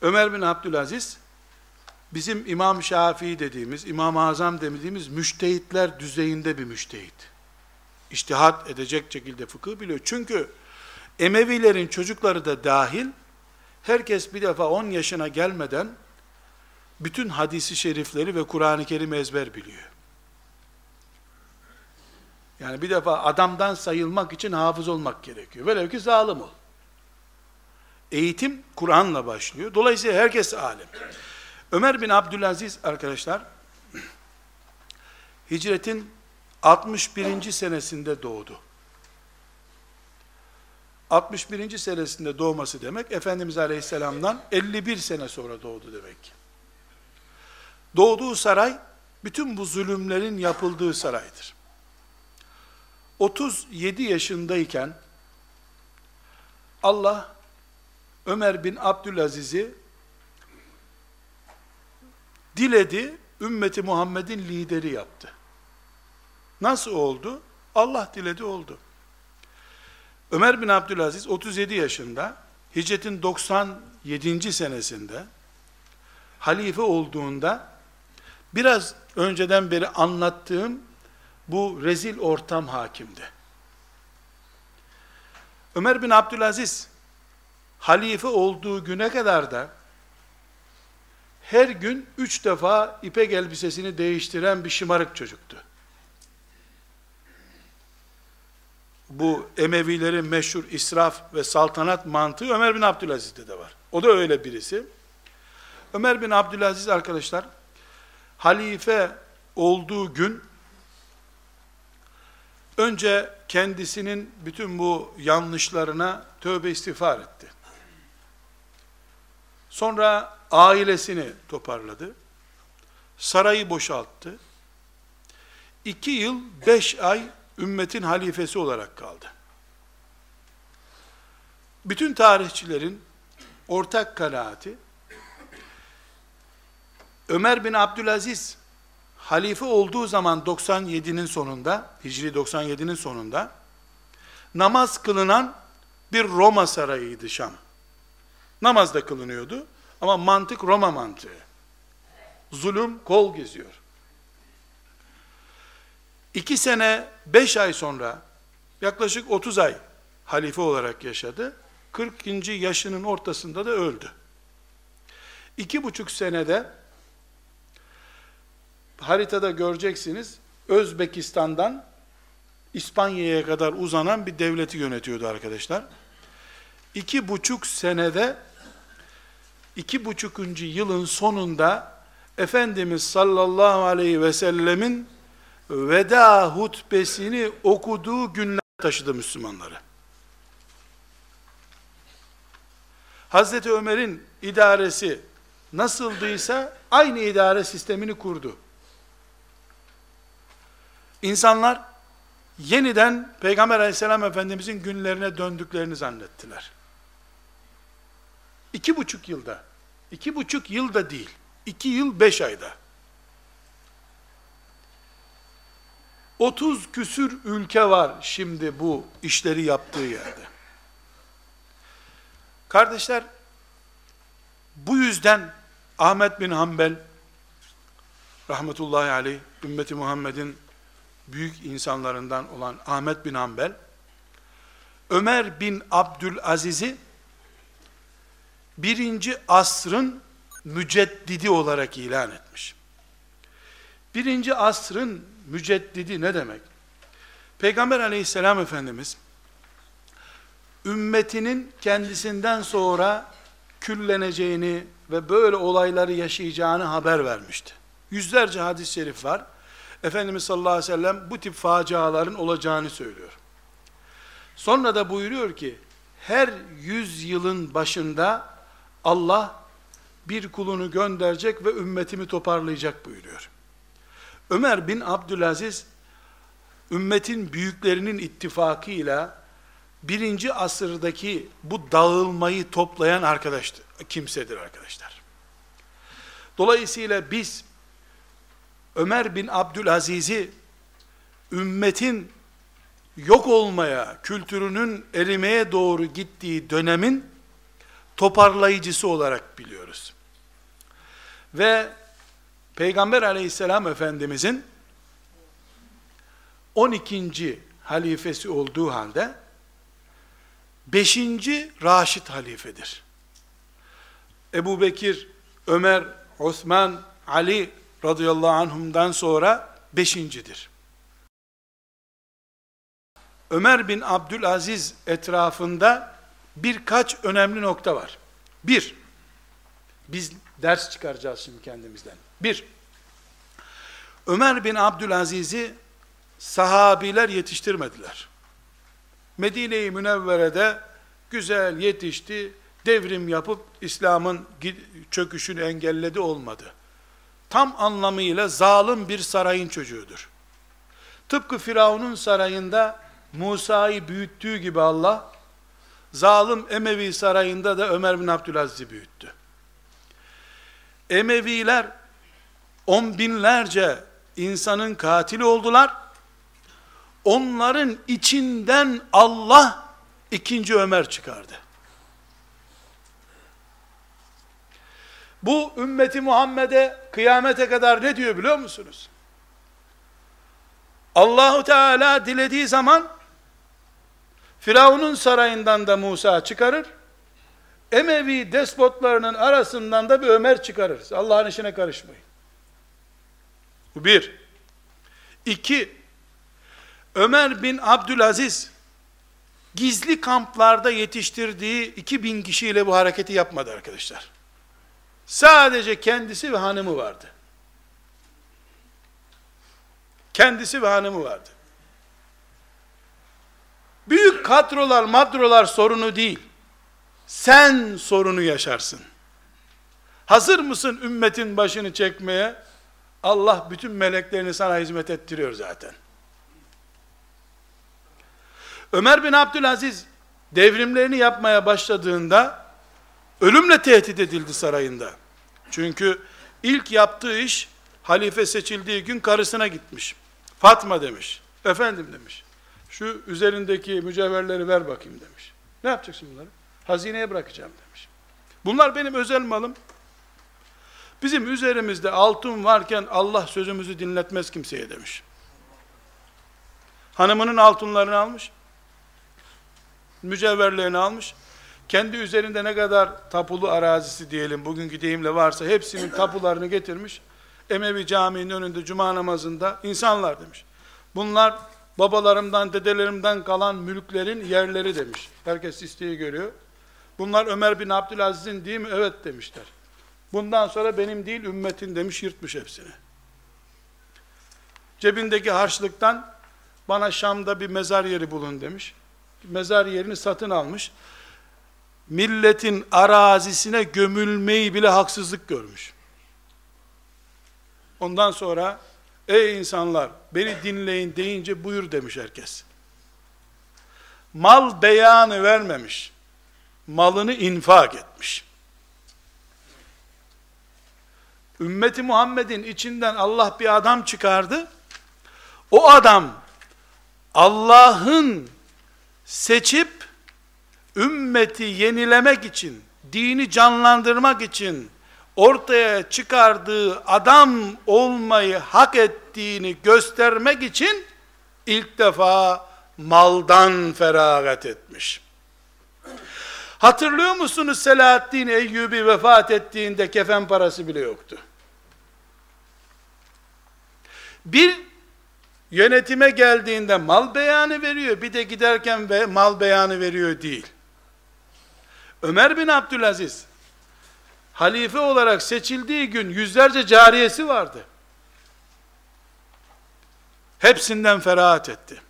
Ömer bin Abdülaziz bizim İmam Şafii dediğimiz, İmam-ı Azam dediğimiz müştehitler düzeyinde bir müştehit. İçtihat edecek şekilde fıkıh biliyor. Çünkü Emevilerin çocukları da dahil herkes bir defa 10 yaşına gelmeden bütün hadisi şerifleri ve Kur'an-ı Kerim ezber biliyor. Yani bir defa adamdan sayılmak için hafız olmak gerekiyor. Velev ki zalim ol. Eğitim Kur'an'la başlıyor. Dolayısıyla herkes alim. Ömer bin Abdülaziz arkadaşlar, hicretin 61. senesinde doğdu. 61. senesinde doğması demek, Efendimiz Aleyhisselam'dan 51 sene sonra doğdu demek. Doğduğu saray, bütün bu zulümlerin yapıldığı saraydır. 37 yaşındayken, Allah Ömer bin Abdülaziz'i diledi, ümmeti Muhammed'in lideri yaptı. Nasıl oldu? Allah diledi oldu. Ömer bin Abdülaziz 37 yaşında, hicretin 97. senesinde, halife olduğunda, biraz önceden beri anlattığım bu rezil ortam hakimdi. Ömer bin Abdülaziz, halife olduğu güne kadar da her gün üç defa ipek elbisesini değiştiren bir şımarık çocuktu. bu Emevilerin meşhur israf ve saltanat mantığı Ömer bin Abdülaziz'de de var. O da öyle birisi. Ömer bin Abdülaziz arkadaşlar, halife olduğu gün, önce kendisinin bütün bu yanlışlarına tövbe istiğfar etti. Sonra ailesini toparladı. Sarayı boşalttı. İki yıl, beş ay ümmetin halifesi olarak kaldı. Bütün tarihçilerin ortak kanaati, Ömer bin Abdülaziz halife olduğu zaman 97'nin sonunda, Hicri 97'nin sonunda namaz kılınan bir Roma sarayıydı Şam. Namaz da kılınıyordu ama mantık Roma mantığı. Zulüm kol geziyor. İki sene, beş ay sonra, yaklaşık 30 ay halife olarak yaşadı. 40. yaşının ortasında da öldü. İki buçuk senede, haritada göreceksiniz, Özbekistan'dan İspanya'ya kadar uzanan bir devleti yönetiyordu arkadaşlar. İki buçuk senede, iki buçukuncu yılın sonunda, Efendimiz sallallahu aleyhi ve sellemin veda hutbesini okuduğu günler taşıdı Müslümanları. Hazreti Ömer'in idaresi nasıldıysa aynı idare sistemini kurdu. İnsanlar yeniden Peygamber aleyhisselam efendimizin günlerine döndüklerini zannettiler. İki buçuk yılda, iki buçuk yılda değil, iki yıl beş ayda. 30 küsür ülke var şimdi bu işleri yaptığı yerde. Kardeşler, bu yüzden Ahmet bin Hanbel, rahmetullahi aleyh, ümmeti Muhammed'in büyük insanlarından olan Ahmet bin Hanbel, Ömer bin Abdülaziz'i birinci asrın müceddidi olarak ilan etmiş. Birinci asrın müceddidi ne demek? Peygamber aleyhisselam Efendimiz, ümmetinin kendisinden sonra külleneceğini ve böyle olayları yaşayacağını haber vermişti. Yüzlerce hadis-i şerif var. Efendimiz sallallahu aleyhi ve sellem bu tip faciaların olacağını söylüyor. Sonra da buyuruyor ki, her yüz yılın başında Allah bir kulunu gönderecek ve ümmetimi toparlayacak buyuruyor. Ömer bin Abdülaziz, ümmetin büyüklerinin ittifakıyla birinci asırdaki bu dağılmayı toplayan arkadaştır, kimsedir arkadaşlar. Dolayısıyla biz Ömer bin Abdülaziz'i ümmetin yok olmaya, kültürünün erimeye doğru gittiği dönemin toparlayıcısı olarak biliyoruz. Ve Peygamber aleyhisselam efendimizin 12. halifesi olduğu halde 5. Raşid halifedir. Ebu Bekir, Ömer, Osman, Ali radıyallahu anhumdan sonra beşincidir. Ömer bin Abdülaziz etrafında birkaç önemli nokta var. Bir, biz ders çıkaracağız şimdi kendimizden. Bir, Ömer bin Abdülaziz'i sahabiler yetiştirmediler. Medine-i Münevvere'de güzel yetişti, devrim yapıp İslam'ın çöküşünü engelledi olmadı. Tam anlamıyla zalim bir sarayın çocuğudur. Tıpkı Firavun'un sarayında Musa'yı büyüttüğü gibi Allah, zalim Emevi sarayında da Ömer bin Abdülaziz'i büyüttü. Emeviler on binlerce insanın katili oldular. Onların içinden Allah ikinci Ömer çıkardı. Bu ümmeti Muhammed'e kıyamete kadar ne diyor biliyor musunuz? Allahu Teala dilediği zaman Firavun'un sarayından da Musa çıkarır. Emevi despotlarının arasından da bir Ömer çıkarırız. Allah'ın işine karışmayın. Bu bir. İki, Ömer bin Abdülaziz, gizli kamplarda yetiştirdiği 2000 kişiyle bu hareketi yapmadı arkadaşlar. Sadece kendisi ve hanımı vardı. Kendisi ve hanımı vardı. Büyük kadrolar, madrolar sorunu değil. Sen sorunu yaşarsın. Hazır mısın ümmetin başını çekmeye? Allah bütün meleklerini sana hizmet ettiriyor zaten. Ömer bin Abdülaziz devrimlerini yapmaya başladığında ölümle tehdit edildi sarayında. Çünkü ilk yaptığı iş halife seçildiği gün karısına gitmiş. Fatma demiş. Efendim demiş. Şu üzerindeki mücevherleri ver bakayım demiş. Ne yapacaksın bunları? Hazineye bırakacağım demiş. Bunlar benim özel malım. Bizim üzerimizde altın varken Allah sözümüzü dinletmez kimseye demiş. Hanımının altınlarını almış. Mücevherlerini almış. Kendi üzerinde ne kadar tapulu arazisi diyelim bugünkü deyimle varsa hepsinin tapularını getirmiş. Emevi Camii'nin önünde cuma namazında insanlar demiş. Bunlar babalarımdan, dedelerimden kalan mülklerin yerleri demiş. Herkes isteği görüyor. Bunlar Ömer bin Abdülaziz'in değil mi? Evet demişler. Bundan sonra benim değil ümmetin demiş yırtmış hepsini. Cebindeki harçlıktan bana Şam'da bir mezar yeri bulun demiş. Mezar yerini satın almış. Milletin arazisine gömülmeyi bile haksızlık görmüş. Ondan sonra ey insanlar beni dinleyin deyince buyur demiş herkes. Mal beyanı vermemiş. Malını infak etmiş. Ümmeti Muhammed'in içinden Allah bir adam çıkardı. O adam Allah'ın seçip ümmeti yenilemek için, dini canlandırmak için ortaya çıkardığı adam olmayı hak ettiğini göstermek için ilk defa maldan feragat etmiş. Hatırlıyor musunuz Selahaddin Eyyubi vefat ettiğinde kefen parası bile yoktu. Bir yönetime geldiğinde mal beyanı veriyor, bir de giderken mal beyanı veriyor değil. Ömer bin Abdülaziz halife olarak seçildiği gün yüzlerce cariyesi vardı. Hepsinden ferahat etti.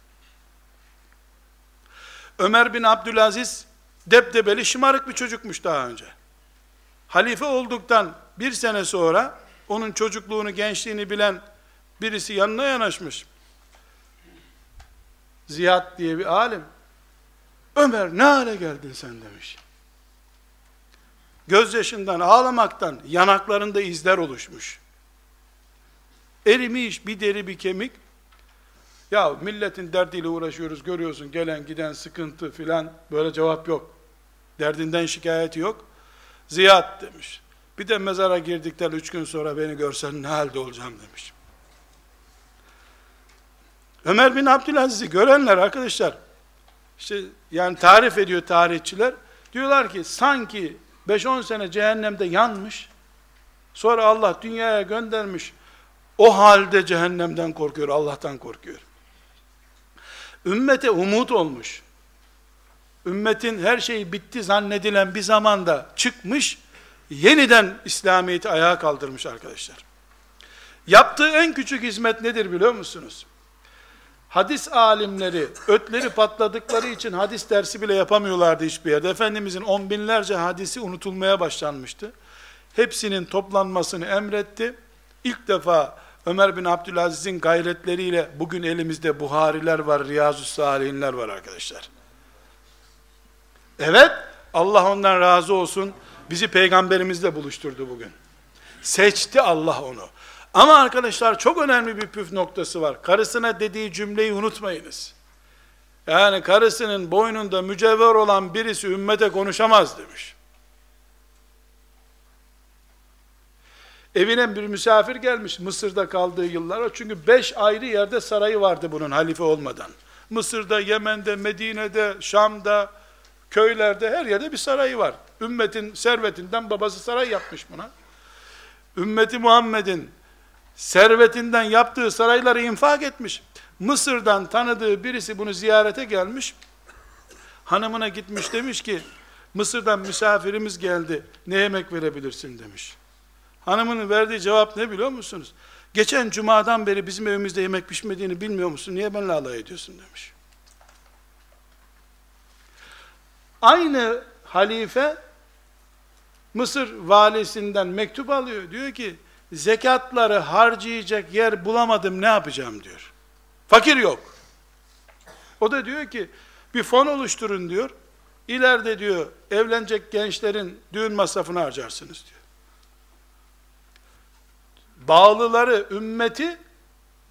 Ömer bin Abdülaziz depdebeli şımarık bir çocukmuş daha önce. Halife olduktan bir sene sonra onun çocukluğunu, gençliğini bilen birisi yanına yanaşmış. Ziyad diye bir alim. Ömer ne hale geldin sen demiş. Gözyaşından, ağlamaktan yanaklarında izler oluşmuş. Erimiş bir deri bir kemik. Ya milletin derdiyle uğraşıyoruz görüyorsun gelen giden sıkıntı filan böyle cevap yok. Derdinden şikayeti yok. Ziyad demiş. Bir de mezara girdikten üç gün sonra beni görsen ne halde olacağım demiş. Ömer bin Abdülaziz'i görenler arkadaşlar, işte yani tarif ediyor tarihçiler, diyorlar ki sanki 5-10 sene cehennemde yanmış, sonra Allah dünyaya göndermiş, o halde cehennemden korkuyor, Allah'tan korkuyor. Ümmete umut olmuş. Ümmetin her şeyi bitti zannedilen bir zamanda çıkmış, yeniden İslamiyet'i ayağa kaldırmış arkadaşlar. Yaptığı en küçük hizmet nedir biliyor musunuz? Hadis alimleri ötleri patladıkları için hadis dersi bile yapamıyorlardı hiçbir yerde. Efendimizin on binlerce hadisi unutulmaya başlanmıştı. Hepsinin toplanmasını emretti. İlk defa Ömer bin Abdülaziz'in gayretleriyle bugün elimizde Buhariler var, Riyazu Salihinler var arkadaşlar. Evet, Allah ondan razı olsun. Bizi peygamberimizle buluşturdu bugün. Seçti Allah onu. Ama arkadaşlar çok önemli bir püf noktası var. Karısına dediği cümleyi unutmayınız. Yani karısının boynunda mücevher olan birisi ümmete konuşamaz demiş. Evine bir misafir gelmiş Mısır'da kaldığı yıllar. Çünkü beş ayrı yerde sarayı vardı bunun halife olmadan. Mısır'da, Yemen'de, Medine'de, Şam'da, köylerde her yerde bir sarayı var. Ümmetin servetinden babası saray yapmış buna. Ümmeti Muhammed'in servetinden yaptığı sarayları infak etmiş. Mısır'dan tanıdığı birisi bunu ziyarete gelmiş. Hanımına gitmiş demiş ki, Mısır'dan misafirimiz geldi, ne yemek verebilirsin demiş. Hanımının verdiği cevap ne biliyor musunuz? Geçen cumadan beri bizim evimizde yemek pişmediğini bilmiyor musun? Niye benimle alay ediyorsun demiş. Aynı halife Mısır valisinden mektup alıyor. Diyor ki zekatları harcayacak yer bulamadım ne yapacağım diyor. Fakir yok. O da diyor ki bir fon oluşturun diyor. İleride diyor evlenecek gençlerin düğün masrafını harcarsınız diyor. Bağlıları, ümmeti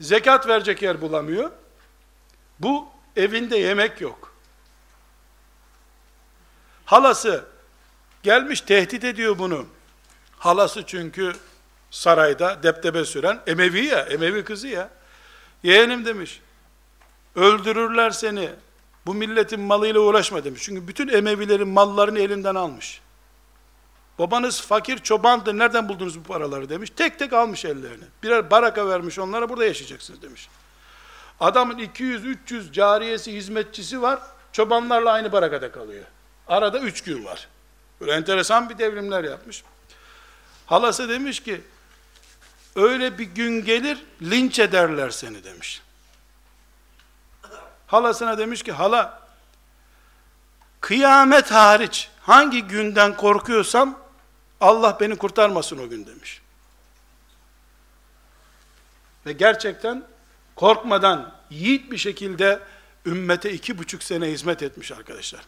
zekat verecek yer bulamıyor. Bu evinde yemek yok. Halası gelmiş tehdit ediyor bunu. Halası çünkü sarayda deptebe süren Emevi ya, Emevi kızı ya. Yeğenim demiş, öldürürler seni, bu milletin malıyla uğraşma demiş. Çünkü bütün Emevilerin mallarını elinden almış. Babanız fakir çobandı, nereden buldunuz bu paraları demiş. Tek tek almış ellerini. Birer baraka vermiş onlara, burada yaşayacaksınız demiş. Adamın 200-300 cariyesi, hizmetçisi var, çobanlarla aynı barakada kalıyor. Arada üç gün var. Böyle enteresan bir devrimler yapmış. Halası demiş ki, öyle bir gün gelir, linç ederler seni demiş. Halasına demiş ki, hala, kıyamet hariç, hangi günden korkuyorsam, Allah beni kurtarmasın o gün demiş. Ve gerçekten korkmadan, yiğit bir şekilde ümmete iki buçuk sene hizmet etmiş arkadaşlar.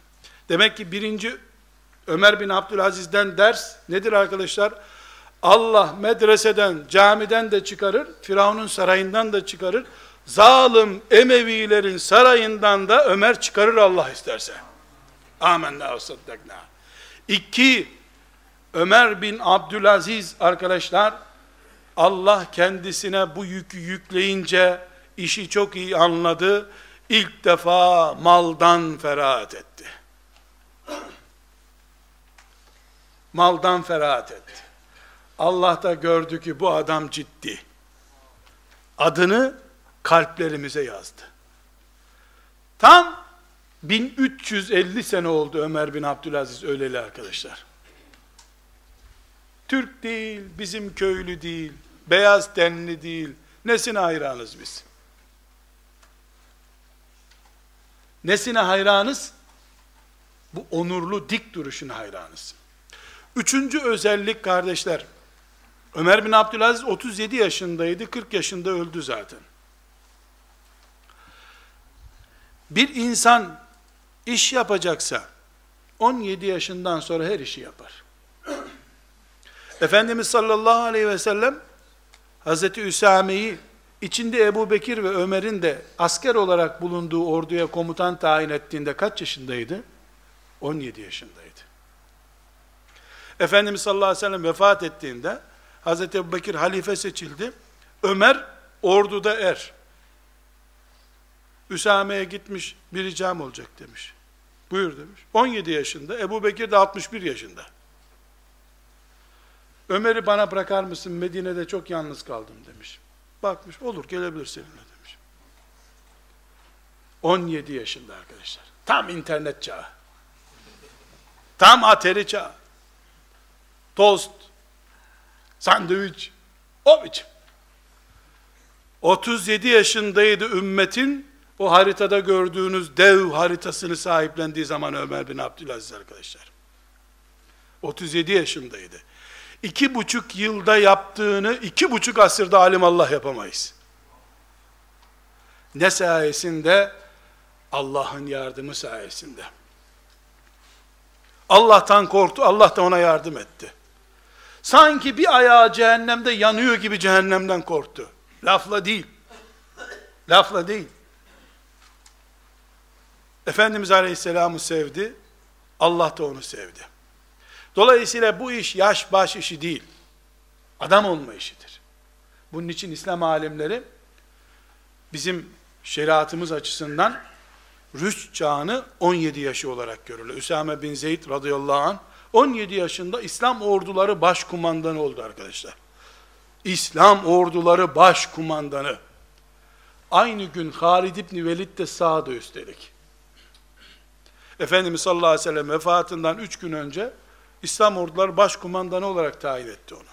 Demek ki birinci Ömer bin Abdülaziz'den ders nedir arkadaşlar? Allah medreseden, camiden de çıkarır, Firavun'un sarayından da çıkarır. Zalim Emevilerin sarayından da Ömer çıkarır Allah isterse. Amenna ve saddakna. İki, Ömer bin Abdülaziz arkadaşlar, Allah kendisine bu yükü yükleyince, işi çok iyi anladı, ilk defa maldan ferahat etti. maldan ferahat etti. Allah da gördü ki bu adam ciddi. Adını kalplerimize yazdı. Tam 1350 sene oldu Ömer bin Abdülaziz öleli arkadaşlar. Türk değil, bizim köylü değil, beyaz tenli değil. Nesine hayranız biz? Nesine hayranız? Bu onurlu dik duruşuna hayranız. Üçüncü özellik kardeşler, Ömer bin Abdülaziz 37 yaşındaydı, 40 yaşında öldü zaten. Bir insan iş yapacaksa, 17 yaşından sonra her işi yapar. Efendimiz sallallahu aleyhi ve sellem, Hazreti Üsame'yi, içinde Ebu Bekir ve Ömer'in de asker olarak bulunduğu orduya komutan tayin ettiğinde kaç yaşındaydı? 17 yaşındaydı. Efendimiz sallallahu aleyhi ve sellem vefat ettiğinde Hazreti Ebu Bekir halife seçildi. Ömer orduda er. Üsame'ye gitmiş bir ricam olacak demiş. Buyur demiş. 17 yaşında, Ebu Bekir de 61 yaşında. Ömer'i bana bırakar mısın? Medine'de çok yalnız kaldım demiş. Bakmış, olur gelebilir seninle demiş. 17 yaşında arkadaşlar. Tam internet çağı. Tam ateri çağı tost, sandviç, o biçim. 37 yaşındaydı ümmetin, o haritada gördüğünüz dev haritasını sahiplendiği zaman Ömer bin Abdülaziz arkadaşlar. 37 yaşındaydı. İki buçuk yılda yaptığını iki buçuk asırda alim Allah yapamayız. Ne sayesinde? Allah'ın yardımı sayesinde. Allah'tan korktu, Allah da ona yardım etti. Sanki bir ayağı cehennemde yanıyor gibi cehennemden korktu. Lafla değil. Lafla değil. Efendimiz Aleyhisselam'ı sevdi. Allah da onu sevdi. Dolayısıyla bu iş yaş baş işi değil. Adam olma işidir. Bunun için İslam alimleri bizim şeriatımız açısından rüst çağını 17 yaşı olarak görürler. Üsame bin Zeyd radıyallahu anh 17 yaşında İslam orduları başkumandanı oldu arkadaşlar. İslam orduları başkumandanı. Aynı gün Halid İbni Velid de sağda üstelik. Efendimiz sallallahu aleyhi ve sellem vefatından üç gün önce İslam orduları başkumandanı olarak tayin etti onu.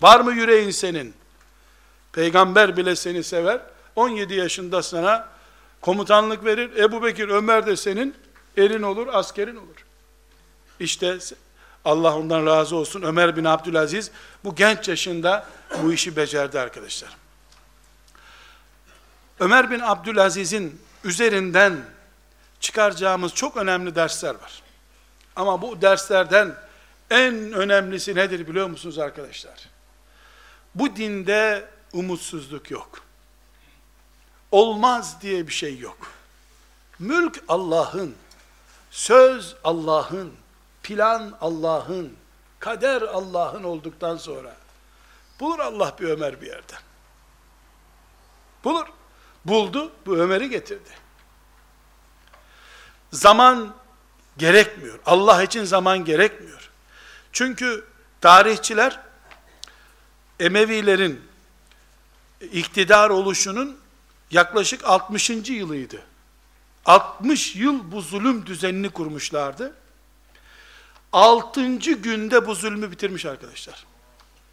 Var mı yüreğin senin? Peygamber bile seni sever. 17 yaşında sana komutanlık verir. Ebu Bekir, Ömer de senin elin olur, askerin olur. İşte Allah ondan razı olsun. Ömer bin Abdülaziz bu genç yaşında bu işi becerdi arkadaşlar. Ömer bin Abdülaziz'in üzerinden çıkaracağımız çok önemli dersler var. Ama bu derslerden en önemlisi nedir biliyor musunuz arkadaşlar? Bu dinde umutsuzluk yok. Olmaz diye bir şey yok. Mülk Allah'ın, söz Allah'ın, plan Allah'ın, kader Allah'ın olduktan sonra bulur Allah bir Ömer bir yerden. Bulur. Buldu, bu Ömer'i getirdi. Zaman gerekmiyor. Allah için zaman gerekmiyor. Çünkü tarihçiler Emevilerin iktidar oluşunun yaklaşık 60. yılıydı. 60 yıl bu zulüm düzenini kurmuşlardı. 6. günde bu zulmü bitirmiş arkadaşlar.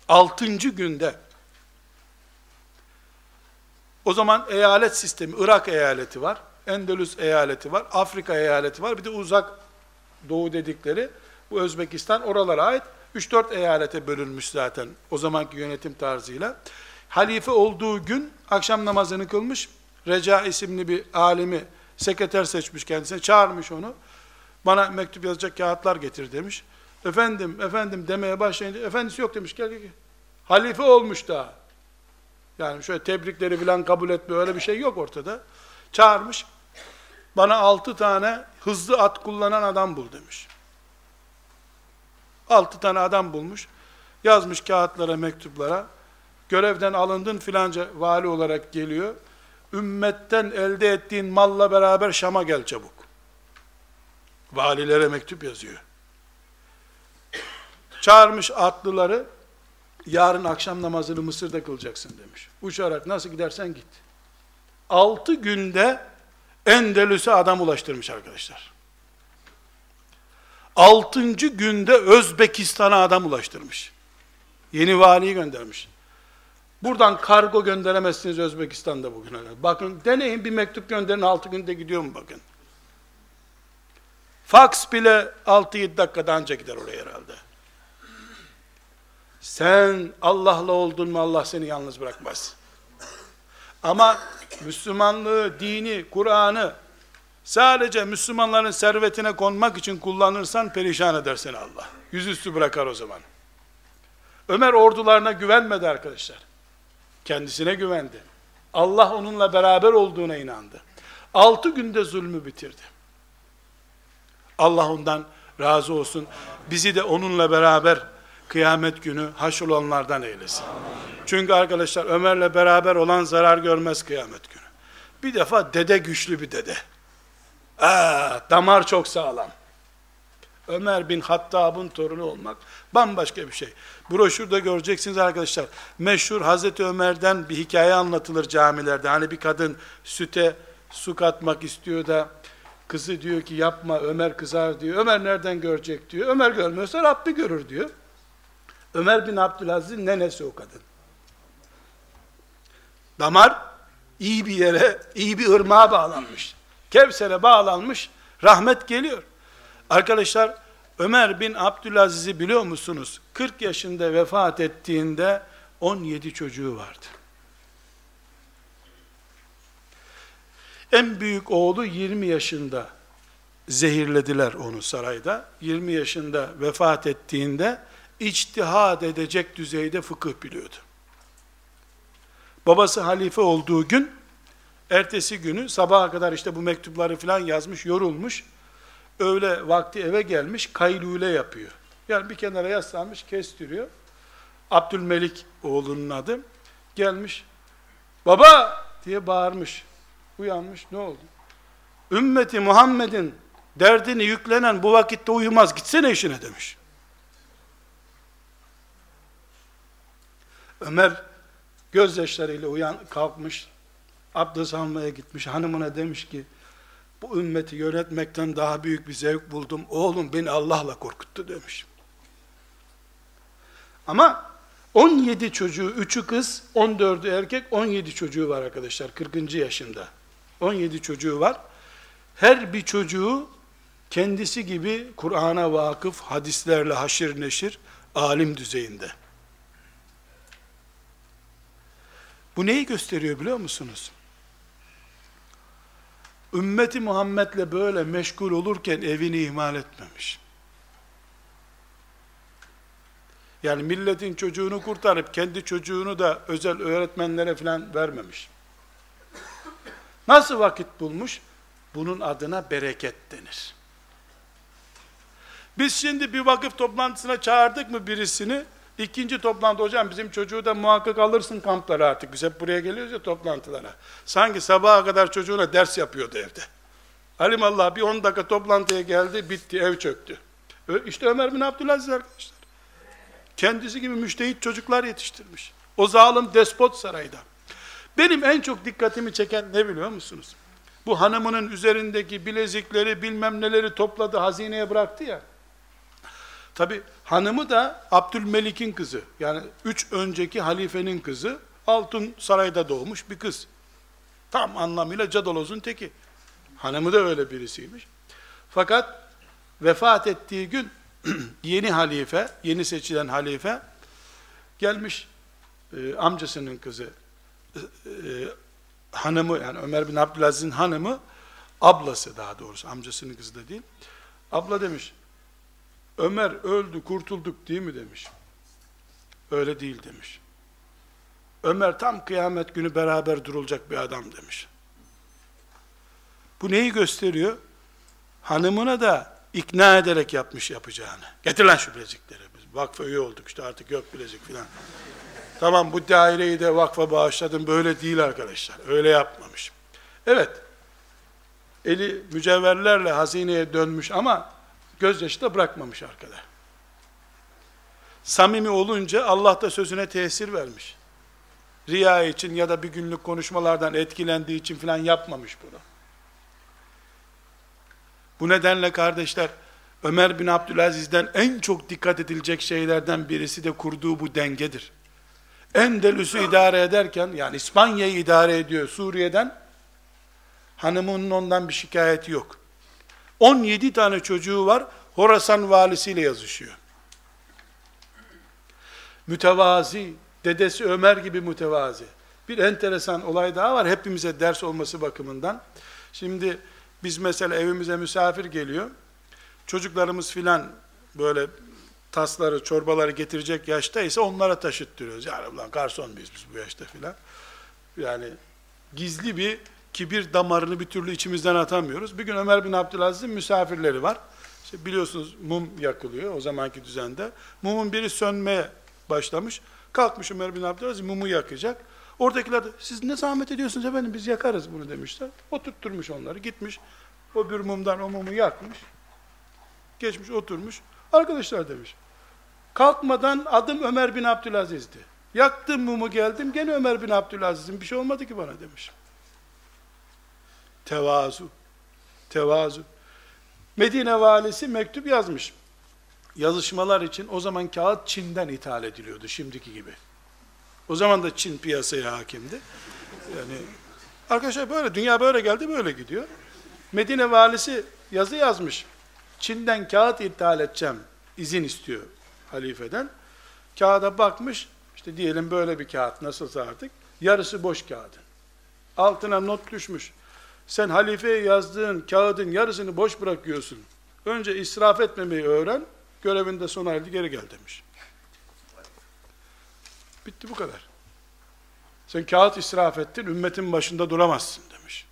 6. günde. O zaman eyalet sistemi, Irak eyaleti var, Endülüs eyaleti var, Afrika eyaleti var, bir de uzak doğu dedikleri, bu Özbekistan oralara ait 3-4 eyalete bölünmüş zaten o zamanki yönetim tarzıyla. Halife olduğu gün akşam namazını kılmış, Reca isimli bir alimi sekreter seçmiş kendisine, çağırmış onu. Bana mektup yazacak kağıtlar getir demiş. Efendim, efendim demeye başlayınca, efendisi yok demiş, gel gel gel. Halife olmuş daha. Yani şöyle tebrikleri falan kabul etme öyle bir şey yok ortada. Çağırmış. Bana altı tane hızlı at kullanan adam bul demiş. Altı tane adam bulmuş. Yazmış kağıtlara, mektuplara. Görevden alındın filanca vali olarak geliyor. Ümmetten elde ettiğin malla beraber Şam'a gel çabuk. Valilere mektup yazıyor. Çağırmış atlıları, yarın akşam namazını Mısır'da kılacaksın demiş. Uçarak nasıl gidersen git. Altı günde Endelüs'e adam ulaştırmış arkadaşlar. Altıncı günde Özbekistan'a adam ulaştırmış. Yeni valiyi göndermiş. Buradan kargo gönderemezsiniz Özbekistan'da bugün. Bakın deneyin bir mektup gönderin altı günde gidiyor mu bakın. Fax bile 6-7 dakikada anca gider oraya herhalde. Sen Allah'la oldun mu Allah seni yalnız bırakmaz. Ama Müslümanlığı, dini, Kur'an'ı sadece Müslümanların servetine konmak için kullanırsan perişan eder seni Allah. Yüzüstü bırakar o zaman. Ömer ordularına güvenmedi arkadaşlar. Kendisine güvendi. Allah onunla beraber olduğuna inandı. Altı günde zulmü bitirdi. Allah ondan razı olsun. Bizi de onunla beraber kıyamet günü haşrolanlardan eylesin. Çünkü arkadaşlar Ömer'le beraber olan zarar görmez kıyamet günü. Bir defa dede güçlü bir dede. Aa, damar çok sağlam. Ömer bin Hattab'ın torunu olmak bambaşka bir şey. Broşürde göreceksiniz arkadaşlar. Meşhur Hazreti Ömer'den bir hikaye anlatılır camilerde. Hani bir kadın süte su katmak istiyor da kızı diyor ki yapma Ömer kızar diyor. Ömer nereden görecek diyor. Ömer görmüyorsa Rabbi görür diyor. Ömer bin Abdülaziz'in nenesi o kadın. Damar iyi bir yere, iyi bir ırmağa bağlanmış. Kevser'e bağlanmış, rahmet geliyor. Arkadaşlar, Ömer bin Abdülaziz'i biliyor musunuz? 40 yaşında vefat ettiğinde 17 çocuğu vardı. En büyük oğlu 20 yaşında zehirlediler onu sarayda. 20 yaşında vefat ettiğinde içtihad edecek düzeyde fıkıh biliyordu. Babası halife olduğu gün, ertesi günü sabaha kadar işte bu mektupları falan yazmış, yorulmuş. Öğle vakti eve gelmiş, kaylule yapıyor. Yani bir kenara yaslanmış, kestiriyor. Abdülmelik oğlunun adı. Gelmiş, baba diye bağırmış. Uyanmış, ne oldu? Ümmeti Muhammed'in derdini yüklenen bu vakitte uyumaz, gitsene işine demiş. Ömer gözyaşlarıyla uyan kalkmış, abdest almaya gitmiş, hanımına demiş ki, bu ümmeti yönetmekten daha büyük bir zevk buldum. Oğlum beni Allah'la korkuttu demiş. Ama 17 çocuğu, 3'ü kız, 14'ü erkek, 17 çocuğu var arkadaşlar 40. yaşında. 17 çocuğu var. Her bir çocuğu kendisi gibi Kur'an'a vakıf, hadislerle haşir neşir, alim düzeyinde. Bu neyi gösteriyor biliyor musunuz? Ümmeti Muhammed'le böyle meşgul olurken evini ihmal etmemiş. Yani milletin çocuğunu kurtarıp kendi çocuğunu da özel öğretmenlere falan vermemiş. Nasıl vakit bulmuş? Bunun adına bereket denir. Biz şimdi bir vakıf toplantısına çağırdık mı birisini? İkinci toplantı hocam bizim çocuğu da muhakkak alırsın kamplara artık. Biz hep buraya geliyoruz ya toplantılara. Sanki sabaha kadar çocuğuna ders yapıyordu evde. Alimallah bir 10 dakika toplantıya geldi, bitti, ev çöktü. İşte Ömer bin Abdülaziz arkadaşlar. Kendisi gibi müştehit çocuklar yetiştirmiş. O zalim despot sarayda. Benim en çok dikkatimi çeken ne biliyor musunuz? Bu hanımının üzerindeki bilezikleri bilmem neleri topladı, hazineye bıraktı ya. Tabi hanımı da Abdülmelik'in kızı. Yani üç önceki halifenin kızı. Altın sarayda doğmuş bir kız. Tam anlamıyla cadalozun teki. Hanımı da öyle birisiymiş. Fakat vefat ettiği gün yeni halife, yeni seçilen halife gelmiş e, amcasının kızı e, e, hanımı yani Ömer bin Abdülaziz'in hanımı ablası daha doğrusu amcasının kızı da değil. Abla demiş Ömer öldü kurtulduk değil mi demiş. Öyle değil demiş. Ömer tam kıyamet günü beraber durulacak bir adam demiş. Bu neyi gösteriyor? Hanımına da ikna ederek yapmış yapacağını. Getir lan şu bilezikleri. Biz vakfa üye olduk işte artık yok bilezik filan. Tamam bu daireyi de vakfa bağışladım. Böyle değil arkadaşlar. Öyle yapmamış. Evet. Eli mücevherlerle hazineye dönmüş ama gözyaşı da bırakmamış arkada. Samimi olunca Allah da sözüne tesir vermiş. Riya için ya da bir günlük konuşmalardan etkilendiği için filan yapmamış bunu. Bu nedenle kardeşler, Ömer bin Abdülaziz'den en çok dikkat edilecek şeylerden birisi de kurduğu bu dengedir. Endelüs'ü idare ederken, yani İspanya'yı idare ediyor Suriye'den, hanımının ondan bir şikayeti yok. 17 tane çocuğu var, Horasan valisiyle yazışıyor. Mütevazi, dedesi Ömer gibi mütevazi. Bir enteresan olay daha var, hepimize ders olması bakımından. Şimdi, biz mesela evimize misafir geliyor. Çocuklarımız filan böyle tasları, çorbaları getirecek yaşta ise onlara taşıttırıyoruz. Yani ulan garson muyuz biz bu yaşta filan. Yani gizli bir kibir damarını bir türlü içimizden atamıyoruz. Bir gün Ömer bin Abdülaziz'in misafirleri var. İşte biliyorsunuz mum yakılıyor o zamanki düzende. Mumun biri sönmeye başlamış. Kalkmış Ömer bin Abdülaziz mumu yakacak. Oradakiler de siz ne zahmet ediyorsunuz efendim biz yakarız bunu demişler. Oturtturmuş onları gitmiş. O bir mumdan o mumu yakmış. Geçmiş oturmuş. Arkadaşlar demiş. Kalkmadan adım Ömer bin Abdülaziz'di. Yaktım mumu geldim gene Ömer bin Abdülaziz'in bir şey olmadı ki bana demiş. Tevazu. Tevazu. Medine valisi mektup yazmış. Yazışmalar için o zaman kağıt Çin'den ithal ediliyordu şimdiki gibi. O zaman da Çin piyasaya hakimdi. Yani arkadaşlar böyle dünya böyle geldi böyle gidiyor. Medine valisi yazı yazmış. Çin'den kağıt ithal edeceğim. izin istiyor halifeden. Kağıda bakmış. işte diyelim böyle bir kağıt nasılsa artık. Yarısı boş kağıdın. Altına not düşmüş. Sen halifeye yazdığın kağıdın yarısını boş bırakıyorsun. Önce israf etmemeyi öğren. Görevinde sona erdi geri gel demiş. Bitti bu kadar. Sen kağıt israf ettin, ümmetin başında duramazsın demiş.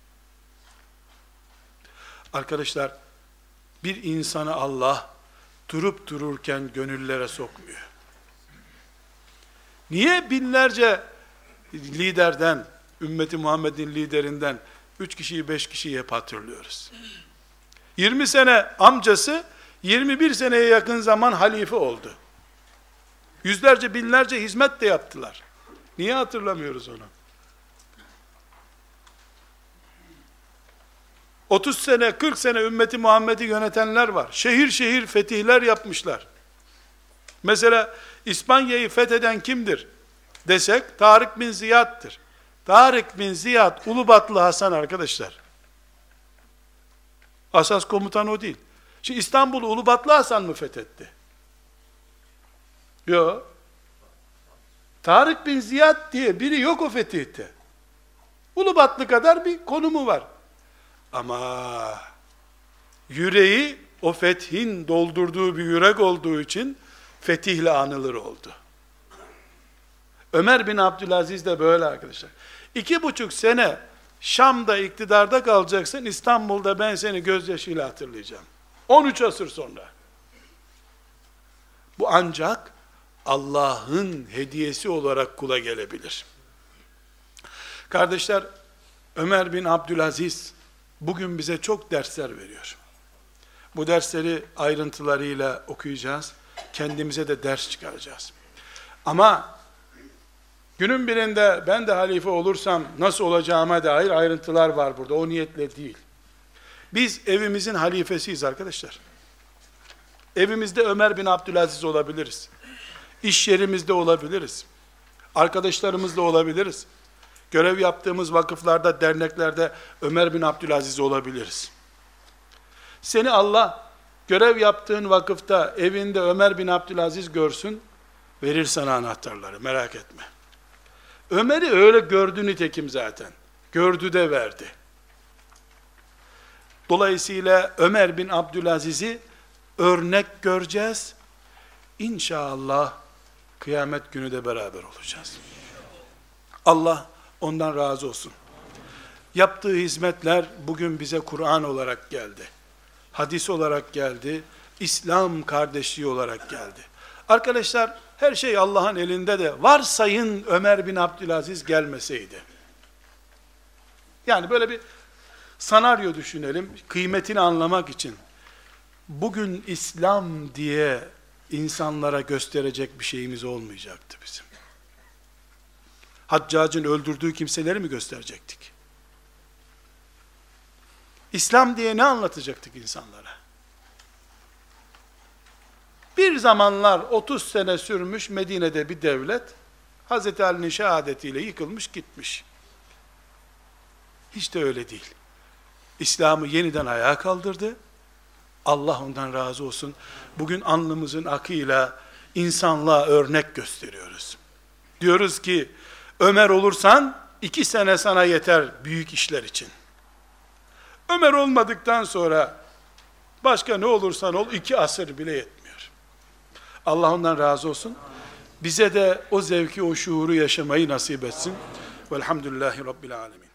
Arkadaşlar, bir insanı Allah durup dururken gönüllere sokmuyor. Niye binlerce liderden, ümmeti Muhammed'in liderinden üç kişiyi, beş kişiyi hep hatırlıyoruz. 20 sene amcası, 21 seneye yakın zaman halife oldu. Yüzlerce, binlerce hizmet de yaptılar. Niye hatırlamıyoruz onu? 30 sene, 40 sene ümmeti Muhammed'i yönetenler var. Şehir şehir fetihler yapmışlar. Mesela İspanya'yı fetheden kimdir? Desek Tarık bin Ziyad'tır. Tarık bin Ziyad Ulubatlı Hasan arkadaşlar. Asas komutan o değil. Şimdi İstanbul'u Ulubatlı Hasan mı fethetti? Yok. Tarık bin Ziyad diye biri yok o fetihte. Ulubatlı kadar bir konumu var. Ama yüreği o fethin doldurduğu bir yürek olduğu için fetihle anılır oldu. Ömer bin Abdülaziz de böyle arkadaşlar. İki buçuk sene Şam'da iktidarda kalacaksın, İstanbul'da ben seni gözyaşıyla hatırlayacağım. 13 asır sonra. Bu ancak Allah'ın hediyesi olarak kula gelebilir. Kardeşler, Ömer bin Abdülaziz bugün bize çok dersler veriyor. Bu dersleri ayrıntılarıyla okuyacağız. Kendimize de ders çıkaracağız. Ama günün birinde ben de halife olursam nasıl olacağıma dair ayrıntılar var burada. O niyetle değil. Biz evimizin halifesiyiz arkadaşlar. Evimizde Ömer bin Abdülaziz olabiliriz. İş yerimizde olabiliriz. Arkadaşlarımızla olabiliriz. Görev yaptığımız vakıflarda, derneklerde Ömer bin Abdülaziz olabiliriz. Seni Allah görev yaptığın vakıfta evinde Ömer bin Abdülaziz görsün, verir sana anahtarları merak etme. Ömer'i öyle gördü nitekim zaten. Gördü de verdi. Dolayısıyla Ömer bin Abdülaziz'i örnek göreceğiz. İnşallah kıyamet günü de beraber olacağız. Allah ondan razı olsun. Yaptığı hizmetler bugün bize Kur'an olarak geldi. Hadis olarak geldi. İslam kardeşliği olarak geldi. Arkadaşlar her şey Allah'ın elinde de varsayın Ömer bin Abdülaziz gelmeseydi. Yani böyle bir sanaryo düşünelim, kıymetini anlamak için. Bugün İslam diye insanlara gösterecek bir şeyimiz olmayacaktı bizim. Haccacın öldürdüğü kimseleri mi gösterecektik? İslam diye ne anlatacaktık insanlara? Bir zamanlar 30 sene sürmüş Medine'de bir devlet, Hz. Ali'nin şehadetiyle yıkılmış gitmiş. Hiç de öyle değil. İslam'ı yeniden ayağa kaldırdı. Allah ondan razı olsun. Bugün alnımızın akıyla insanlığa örnek gösteriyoruz. Diyoruz ki, Ömer olursan iki sene sana yeter büyük işler için. Ömer olmadıktan sonra başka ne olursan ol iki asır bile yetmiyor. Allah ondan razı olsun. Bize de o zevki, o şuuru yaşamayı nasip etsin. Velhamdülillahi Rabbil Alemin.